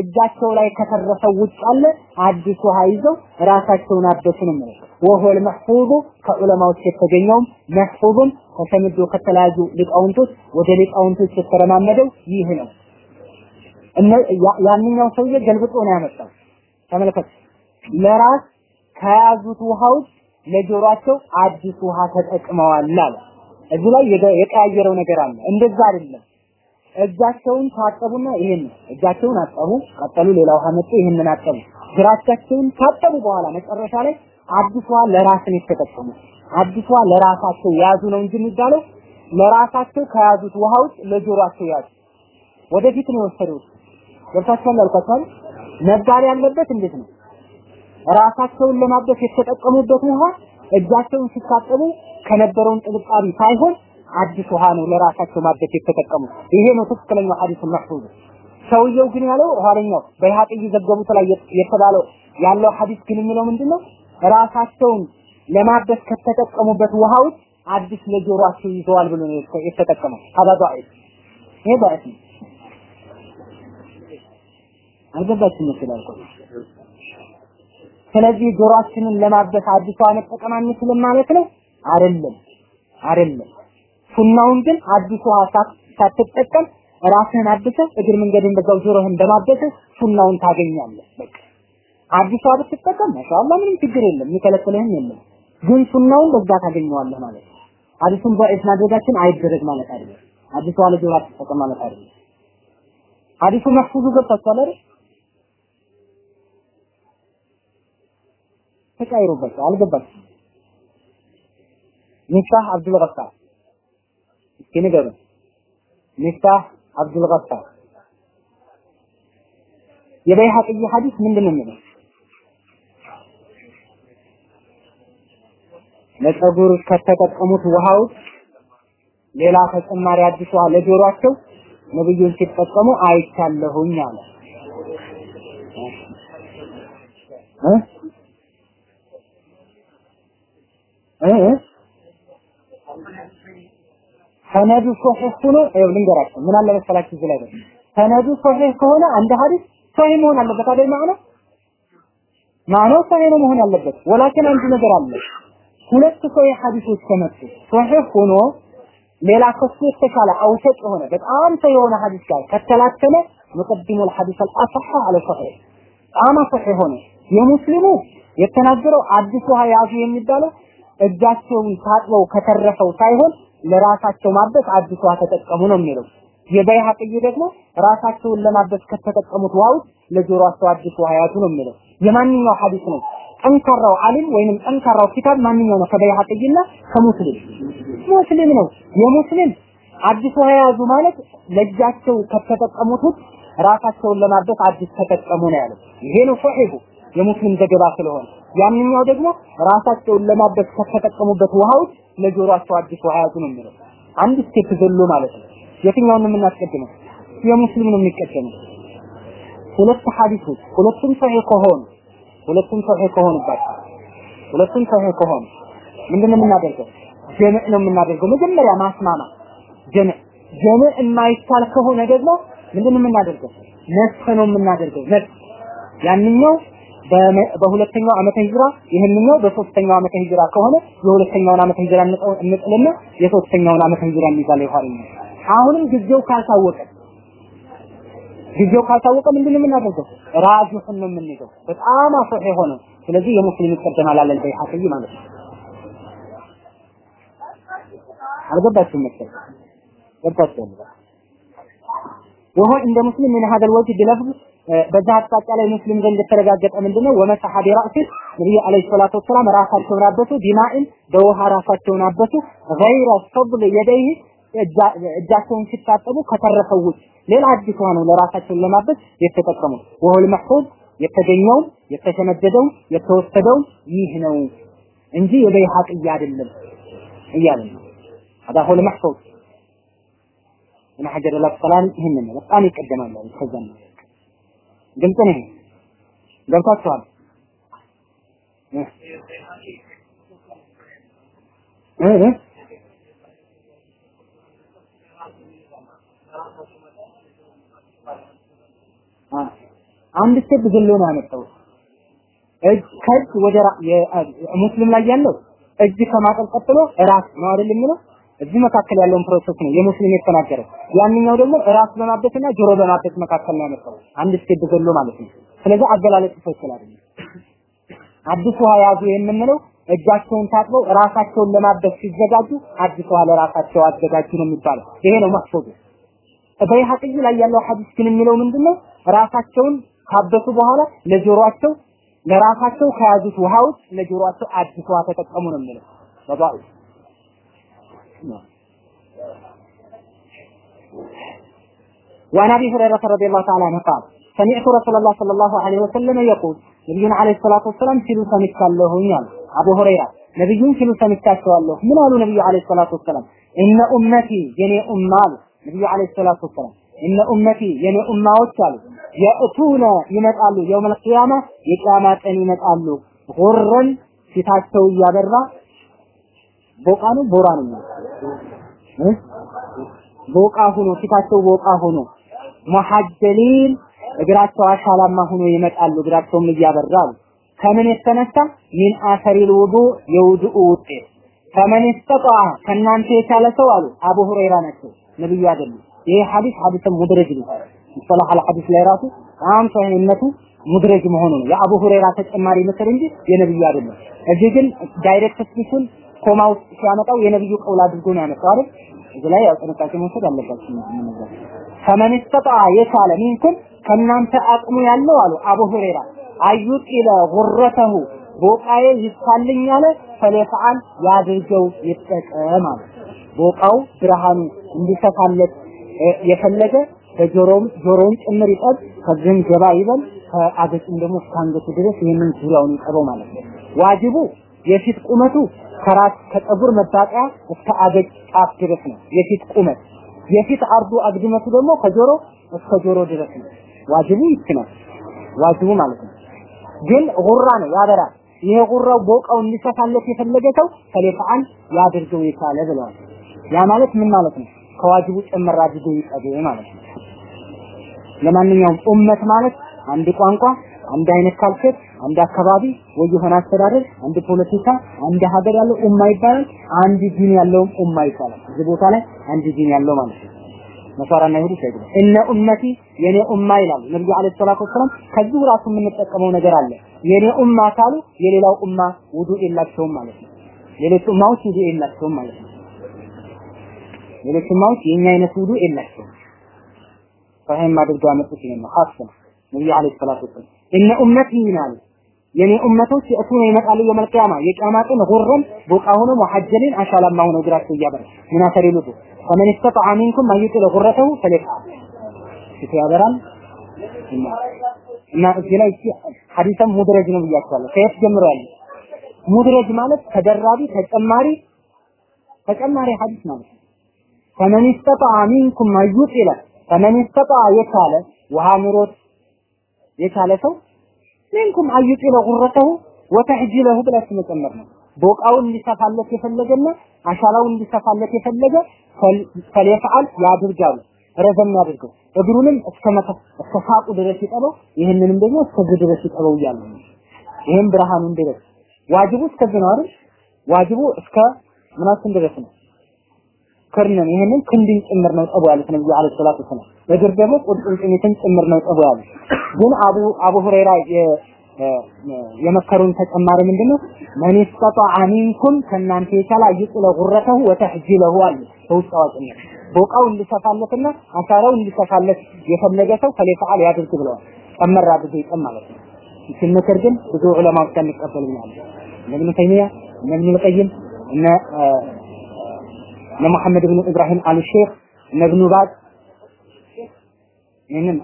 እጃቸው ላይ ከተረፈው ውጭ አለ አዲስ ውሃ ይዘው ራሳቸውን አበስንም ነው ወሆል መህፉዙ ከዑለማዎች የተገኘውም መህፉዙን ተሰምዶ ከተለያዩ ሊቃውንቶች ወደ ሊቃውንቶች የተረማመደው ይህ ነው። ያንኛው ሰውዬ ገልብጦ ነው ያመጣው። ተመልከቱ። ለራስ ከያዙት ውሃ ውስጥ ለጆሯቸው አዲስ ውሃ ተጠቅመዋል አለ። እዚህ ላይ የቀያየረው ነገር አለ። እንደዛ አይደለም። እጃቸውን ታጠቡና ይሄን እጃቸውን አጠቡ ቀጠሉ ሌላ ውሃ መጡ ይሄንን አጠቡ። ግራቻቸውን ታጠቡ በኋላ መጨረሻ ላይ ውሃ ለራስን የተጠቀሙ ውሃ ለራሳቸው ያዙ ነው እንጂ የሚባለው ለራሳቸው ከያዙት ውሃ ውስጥ ለጆሯቸው ያዙ ወደፊት ነው የወሰዱት። ገብታችኋል ያልኳችኋል? መባል ያለበት እንዴት ነው? ራሳቸውን ለማበስ የተጠቀሙበት ውሃ እጃቸውን ሲታጠቡ ከነበረውን ጥብጣቢ ሳይሆን አዲስ ውሃ ነው ለራሳቸው ማደት የተጠቀሙ። ይሄ ነው ትክክለኛው ሐዲስ መህፉዝ። ሰውየው ግን ያለው ኋለኛው በይሀቅይ ዘገቡት ላይ የተባለው ያለው ሐዲስ ግን የሚለው ምንድነው? ራሳቸውን ለማደስ ከተጠቀሙበት ውሃዎች አዲስ ለጆሮአቸው ይዘዋል ብሎ ነው የተጠቀመው። አባዳይ ይሄ ባይስ ነው። አልገባችም ይችላል እኮ ስለዚህ ጆሮአችንን ለማበስ አዲስ መጠቀም አንችልም ማለት ነው? አይደለም አይደለም። ሱናውን ግን አዲሷ ሳትጠቀም ራስህን አድሰህ እግር መንገድን በዛው ጆሮህን በማበስህ ሱናውን ታገኛለህ። በቃ አዲሷ ብትጠቀም ማሻአላ ምንም ችግር የለም፣ የሚከለክልህም የለም። ግን ሱናውን በዛ ታገኘዋለህ ማለት ነው። አዲሱን ضعيف ማድረጋችን አይደረግ ማለት አይደለም። አዲሷ ለጆሮ አትጠቀም ማለት አይደለም። ሐዲሱ መህፉዙ ገብታችኋል አይደል? ተቃይሮባቸው አልገባችም። ሚፍታህ አብዱል ገፋር እስኪ ንገሩ። ሚፍታህ አብዱል ገፋር የበይሐቅይ ሐዲስ ምንድን ነው የሚለው? ለፀጉር ከተጠቀሙት ውሃዎች ሌላ ተጨማሪ አዲስ ውሃ ለጆሯቸው ነብዩን ሲጠቀሙ አይቻለሁኝ አለ። እ እ ሰነዱ ሶሒህ ሆኖ ይኸው ልንገራችሁ ምን አለ መሰላችሁ እዚህ ላይ ነው ሰነዱ ሶሒህ ከሆነ አንድ ሐዲስ ሶሒህ መሆን አለበት አይደል ማዕና ማዕናው ሶሒህ ነው መሆን አለበት ወላኪን አንድ ነገር አለ ሁለት ሶሒህ ሐዲሶች ከመጡ ሶሒህ ሆኖ ሌላ ከሱ የተሻለ አውሰጥ የሆነ በጣም ሰው የሆነ ሐዲስ ጋር ከተላተመ ሙቀድሙ الحديث الاصح على الصحيح በጣም صحيح ሆነ የሙስሊሙ የተናገረው አዲስ ውሃ ያዙ የሚባለው እጃቸውን ታጥበው ከተረፈው ሳይሆን ለራሳቸው ማበስ አዲስ ውሃ ተጠቀሙ ነው የሚለው። የበይሐቅይ ደግሞ ራሳቸውን ለማበስ ከተጠቀሙት ውሃ ውስጥ ለጆሮአቸው አዲስ ውሃ ያዙ ነው የሚለው። የማንኛው ሐዲስ ነው? ጠንካራው ዓሊም ወይንም ጠንካራው ኪታብ ማንኛው ነው? ከበይሐቅይና ከሙስሊም ሙስሊም ነው። የሙስሊም አዲስ ውሃ ያዙ ማለት ለእጃቸው ከተጠቀሙት ራሳቸውን ለማበስ አዲስ ተጠቀሙ ነው ያለው። ይሄ ነው ሶሒሁ የሙስሊም ዘገባ ስለሆነ ያንኛው ደግሞ ራሳቸውን ለማበስ ከተጠቀሙበት ውሃ ለጆሮአቸው ውሃ ያዙ ነው የሚለው። አንድ step ዘሎ ማለት ነው። የትኛውን ነው የምናስቀድመው? የሙስሊም ነው የሚቀደመው። ሁለት ሐዲሶች ሁለቱም ሰሒህ ከሆኑ ሁለቱም ሰሒህ ከሆኑባቸው ሁለቱም ሰሒህ ከሆኑ ምንድን ነው የምናደርገው? ጀምዕ ነው የምናደርገው። መጀመሪያ ማስማማ ጀምዕ ጀምዕ የማይቻል ከሆነ ደግሞ ምንድን ነው የምናደርገው? ነስኽ ነው የምናደርገው። ነስኽ ያንኛው በሁለተኛው ዓመተ ሂጅራ ይህንኛው በሶስተኛው ዓመተ ሂጅራ ከሆነ የሁለተኛውን ዓመተ ሂጅራ እንጥልና የሶስተኛውን ዓመተ ሂጅራ እንይዛለን ይኋልኝ አሁንም ጊዜው ካልታወቀ ጊዜው ካልታወቀ ምንድን ነው የምናደርገው? ራጅሑን ነው የምንይዘው በጣም አሶሕ የሆነ ስለዚህ የሙስሊም ይቀደማል አለ በይሐቅይ ማለት ነው። አልገባችሁም መሰለኝ ገብታችኋል። ወሆን እንደ ሙስሊም ምን ሀደል ወጅ ቢለፍዝ በዛ አቅጣጫ ላይ ሙስሊም ዘንድ የተረጋገጠ ምንድነው? ወመሰሐ ቢራእሲ ነብዩ አለይሂ ሰላቱ ወሰላም ራሳቸውን አበሱ፣ ቢማኢን በውሃ ራሳቸውን አበሱ፣ ገይረ ፈድል የደይህ እጃቸውን ሲታጠቡ ከተረፈው ውጭ ሌላ አዲስ ውሃ ነው ለራሳቸውን ለማበስ የተጠቀሙት። ወሆል መሕፉዝ የተገኘውም የተሸመደደውም የተወሰደውም ይህ ነው እንጂ የበይሃቅያ አይደለም እያለ ነው። هذا هو እና ሀጀር ለሰላም ይህንን ነው በጣም ይቀደማል ያሉት። ከዛ ነው ግልጽ ነው ገብቷቸዋል። አንድ step ዘሎ ነው ያመጣው። እጅ ከእጅ ወደ ሙስሊም ላይ ያለው እጅ ከማጠብ ቀጥሎ ራስ ነው አይደል የሚለው እዚህ መካከል ያለውን process ነው የሙስሊም የተናገረው። ያንኛው ደግሞ ራስ በማበስና ጆሮ በማበስ መካከል ነው ያመጣው። አንድ step ዘሎ ማለት ነው። ስለዚህ አገላለጽ ትክክል አይደለም። አዲስ ውሃ ያዙ የምንለው እጃቸውን ታጥበው ራሳቸውን ለማበስ ሲዘጋጁ አዲስ ውሃ ለራሳቸው አዘጋጁ ነው የሚባለው። ይሄ ነው መቅሶዱ። በይሐቅይ ላይ ያለው ሐዲስ ግን የሚለው ምንድነው? ራሳቸውን ካበሱ በኋላ ለጆሮአቸው ለራሳቸው ከያዙት ውሃ ውስጥ ለጆሮአቸው አዲስ ውሃ ተጠቀሙ ነው የሚለው በባኡ وعن ابي هريره رضي الله تعالى عنه قال سمعت رسول الله صلى الله عليه وسلم يقول ነብዩን አለይሂ ሰላቱ ወሰላም ሲሉ ሰምቻለሁኝ አሉ አቡ ሁረይራ ነብዩን ሲሉ ሰምቻቸዋለሁ ምን አሉ ነብዩ አለይሂ ሰላቱ ወሰላም እነ ኡመቲ የኔ ኡማ አሉ ነብዩ አለይሂ ሰላቱ ወሰላም እነ ኡመቲ የኔ ኡማዎች አሉ የእቱነ ይመጣሉ የውመል ቂያማ የቂያማ ቀን ይመጣሉ ጉረን ፊታቸው እያበራ ቦቃ ነው ቦራ ነው ቦቃ ሆኖ ፊታቸው ቦቃ ሆኖ ሙሐጀሊን እግራቸው አሻላማ ሆኖ ይመጣሉ እግራቸውም እያበራሉ ከምን የተነሳ? من أثر الوضوء የውዱኡ ውጤት። فمن استطاع ከእናንተ የቻለ ሰው አሉ። አቡ ሁረይራ ናቸው ነብዩ አይደሉም። ይሄ ሐዲስ ሐዲስ ሙድረጅ ነው። مصطلح الحديث ላይ ራሱ በጣም ሰሂህነቱ ሙድረጅ መሆኑ ነው። የአቡ ሁረይራ ተጨማሪ ምክር እንጂ የነብዩ አይደለም እዚህ ግን direct speech ኡን ኮማ ውስጥ ሲያመጣው የነብዩ ቀውል አድርጎ ነው ያመጣው አይደል? እዚህ ላይ ያው ጥንቃቄ መውሰድ አለባችሁ فمن استطاع የቻለ منكم ከእናንተ አቅሙ ያለው አሉ አቡ ሁረይራ። አዩጢለ ጉረተሁ ቦቃዬ ይሳልኝ አለ። ፈለፈዓል ያድርገው ይጠቀም አለ ቦቃው ብርሃኑ እንዲሰፋለት የፈለገ በጆሮም ጆሮውን ጭምር ይጠብ ከዚህም ገባ ይበል ከአገጭም ደግሞ እስከ አንገቱ ድረስ ይህንን ዙሪያውን ይጠበው ማለት ነው። ዋጅቡ የፊት ቁመቱ ከራስ ከፀጉር መታጠያ እስከ አገጭ ጫፍ ድረስ ነው። የፊት ቁመት የፊት አርዱ አግድመቱ ደግሞ ከጆሮ እስከ ጆሮ ድረስ ነው። ዋጅቡ ይችላል ዋጅቡ ማለት ነው። ግን ጉራ ነው ያበራል። ይሄ ጉራው ቦቃው እንዲሰፋለት የፈለገ ሰው ፈለፈዓል ያድርገው የቻለ ብለዋል። ያ ማለት ምን ማለት ነው? ከዋጅቡ ጨመር አድርጎ ይጠብ ማለት ነው። ለማንኛውም ኡመት ማለት አንድ ቋንቋ አንድ አይነት ካልቸር አንድ አካባቢ ወይ የሆነ አስተዳደር አንድ ፖለቲካ አንድ ሀገር ያለው ኡማ ይባላል። አንድ ዲን ያለውም ኡማ ይባላል። እዚህ ቦታ ላይ አንድ ዲን ያለው ማለት ነው። ነሳራና ይሁዲ ሳይገባ እነ ኡመቲ የኔ ኡማ ይላሉ። ነብዩ አለይሂ ሰላቱ ወሰለም ከዚህ ራሱ የምንጠቀመው ነገር አለ። የኔ ኡማ ካሉ የሌላው ኡማ ውዱ የላቸውም ማለት ነው። ሌሎች ኡማዎች ውዱ የላቸውም ማለት ነው። ሌሎች ኡማዎች የኛ አይነት ውዱ የላቸውም። ፈህም አድርገው ያመጡት ይሄን ነው። ነው። ነብዩ አለይሂ ሰላቱ ወሰለም እነ ኡመቲ ይላሉ የኔ ኡመቶች የእሱን ይመጣሉ የውመል ቂያማ የቂያማ ቀን ሙሐጀሊን አሻላማ ሆነው እግራቸው እያበራ ምን አሰሪሉ ፈመን ኢስተጣዐ ሚንኩም ማይጥል ጉረተው ፈለካ ፊቱ እና እዚህ ላይ ሐዲሰም ሙድረጅ ነው ብያቸዋለሁ። ከየት ጀምሮ ሙድረጅ ማለት ተደራቢ ተጨማሪ ተጨማሪ ሐዲስ ማለት ነው። ፈመን ኢስተጣዐ ሚንኩም ማይጥል ፈመን ኢስተጣዐ የቻለ ውሃ ኑሮት የቻለ ሰው ሚንኩም አዩጢለ ጉረተሁ ወተሕጂለሁ ብላችሁ መጨመር ነው። ቦቃውን እንዲሰፋለት የፈለገና አሻላውን እንዲሰፋለት የፈለገ ፈሊፈዓል ያድርጋሉ። ረዘም ያድርገው። እግሩንም እስከ መተ እስከ ሳቁ ድረስ ይጠበው፣ ይህንንም ደግሞ እስከዚህ ድረስ ይጠበው እያሉ ይህም ብርሃኑን ድረስ ዋጅቡ እስከዚህ ነው አይደል? ዋጅቡ እስከ ምናችን ድረስ ነው። ክርነን ይሄንን ክንድን ጭምር ነው ጠቡ ያሉት ነብዩ አለይሂ ሰላቱ ወሰለም። በድር ደግሞ ቁርጭምጭሚትን ጭምር ነው ጠቡ ያሉት። ግን አቡ አቡ ሁረይራ የመከሩን ተጨማሪ ምንድነው? መን ኢስተጣዐ ሚንኩም ከእናንተ የቻለ አይቁለ ጉረተሁ ወተሕጂለሁ አለ በውስጥ አዋቂነት ቦቃው እንዲሰፋለትና አሻራው እንዲሰፋለት የፈለገ ሰው ከሌፈዓል ያድርግ ብለዋል። ጨመር አድርጎ ይጠም ማለት ነው። ሲመከር ግን ብዙ ዑለማዎች አንቀበልም ያለ ተይሚያ እነ ኢብኑል ቀይም እነ እነ መሐመድ ኢብራሂም አል ሼክ እነ ባዝ ይህንን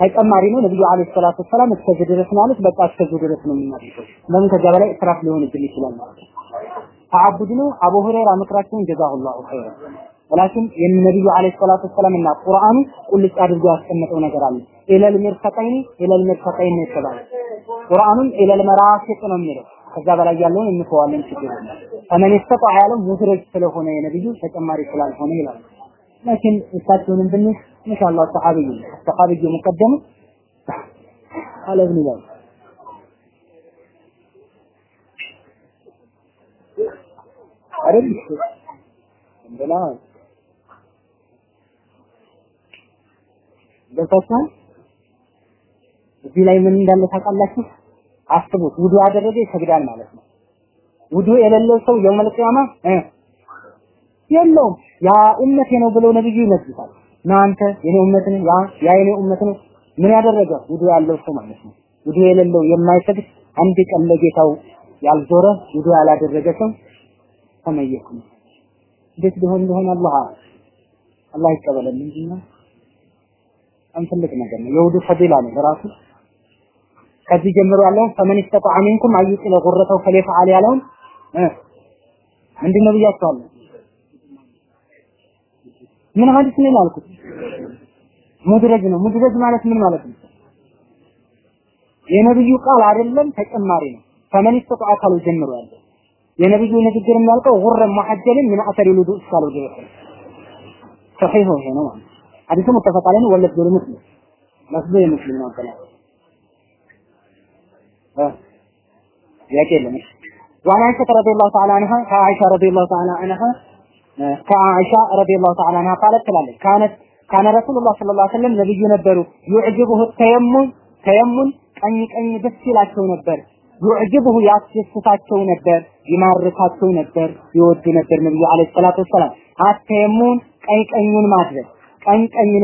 ተጨማሪ ነው። ነብዩ عليه الصلاة والسلام እስከዚህ ድረስ ማለት በቃ እስከዚህ ድረስ ነው የምናደርገው። ለምን ከዚያ በላይ إسراف ሊሆንብን ይችላል ማለት ነው። ተዓቡድ ነው። አቡ ሁረይራ ምክራቸውን جزاه الله خيرا ولكن የነብዩ عليه الصلاة والسلام እና ቁርአኑ ቁልጭ አድርጎ ያስቀመጠው ነገር አለ። إلى المرفقين ኢለል ሚርፈቀይኒ ይባላል። ቁርአኑም ኢለል መራፊቅ ነው የሚለው ከዛ በላይ ያለውን እንተዋለን ችግር የለም። ፈመን ይስተጣ ያለው ሙድረጅ ስለሆነ የነብዩ ተጨማሪ ስላልሆነ ይላል። ላኪን እሳቸውንም ብንሽ ኢንሻአላህ ሰሐቢይ ሰሐቢይ ሙቀደም አለ ኢብኑ ባዝ አይደል እንደና ገብታችኋል። እዚህ ላይ ምን እንዳለ ታውቃላችሁ? አስቡት ውዱ ያደረገ ይሰግዳል ማለት ነው። ውዱ የሌለው ሰው የውመል ቂያማ የለውም። ያ ኡመቴ ነው ብለው ነብዩ ይነግሩታል እናንተ የኔ ኡመት ነው ያ ያ የኔ ኡመት ነው ምን ያደረገ? ውዱ ያለው ሰው ማለት ነው። ውዱ የሌለው የማይሰግድ አንድ ቀን ለጌታው ያልዞረ ውዱ ያላደረገ ሰው ተመየኩም እንዴት ሊሆን እንደሆነ አላህ አላህ ይቀበለን እንጂ ትልቅ ነገር ነው። የውዱ ፈዲላ ነው በራሱ ከዚህ ጀምሮ ያለውን ፈመን ይስተጣዐ ሚንኩም አዩቂለ ጉረተው ፈሊፍዐል ያለውን ምንድን ብያቸዋለሁ። ምን ሐዲስ ነው ያልኩት? ሙድረጅ ነው። ሙድረጅ ማለት ምን ማለት ነው? የነብዩ ቃል አይደለም፣ ተጨማሪ ነው። ፈመን ይስተጣዐ ካሉ ጀምሮ ያለው የነብዩ ንግግር የሚያልቀው ጉረ ሙሐጀልን ምን አሰሪ ልዱ እስካሉ ድረስ ሰሒህ ነው ይሄ ነው ማለት ሙተፈቅ ዐለይሂ ወለድ ሙስሊም መስሎ የሙስሊም ነው አገላለጽ ጥያቄ የለም። وعن عائشة رضي الله تعالى عنها كعائشة رضي الله تعالى عنها كعائشة رضي الله تعالى عنها قالت ትላለች كانت كان رسول الله صلى الله عليه وسلم ነብዩ ነበሩ يعجبه التيمم ተየሙን ቀኝ ቀኝ ደስ ይላቸው ነበር ዩዕጅብሁ ያስደስታቸው ነበር ይማርካቸው ነበር ይወዱ ነበር ነብዩ አለይሂ ሰላቱ ወሰላም አተየሙን ቀኝ ቀኙን ማድረግ ቀኝ ቀኙን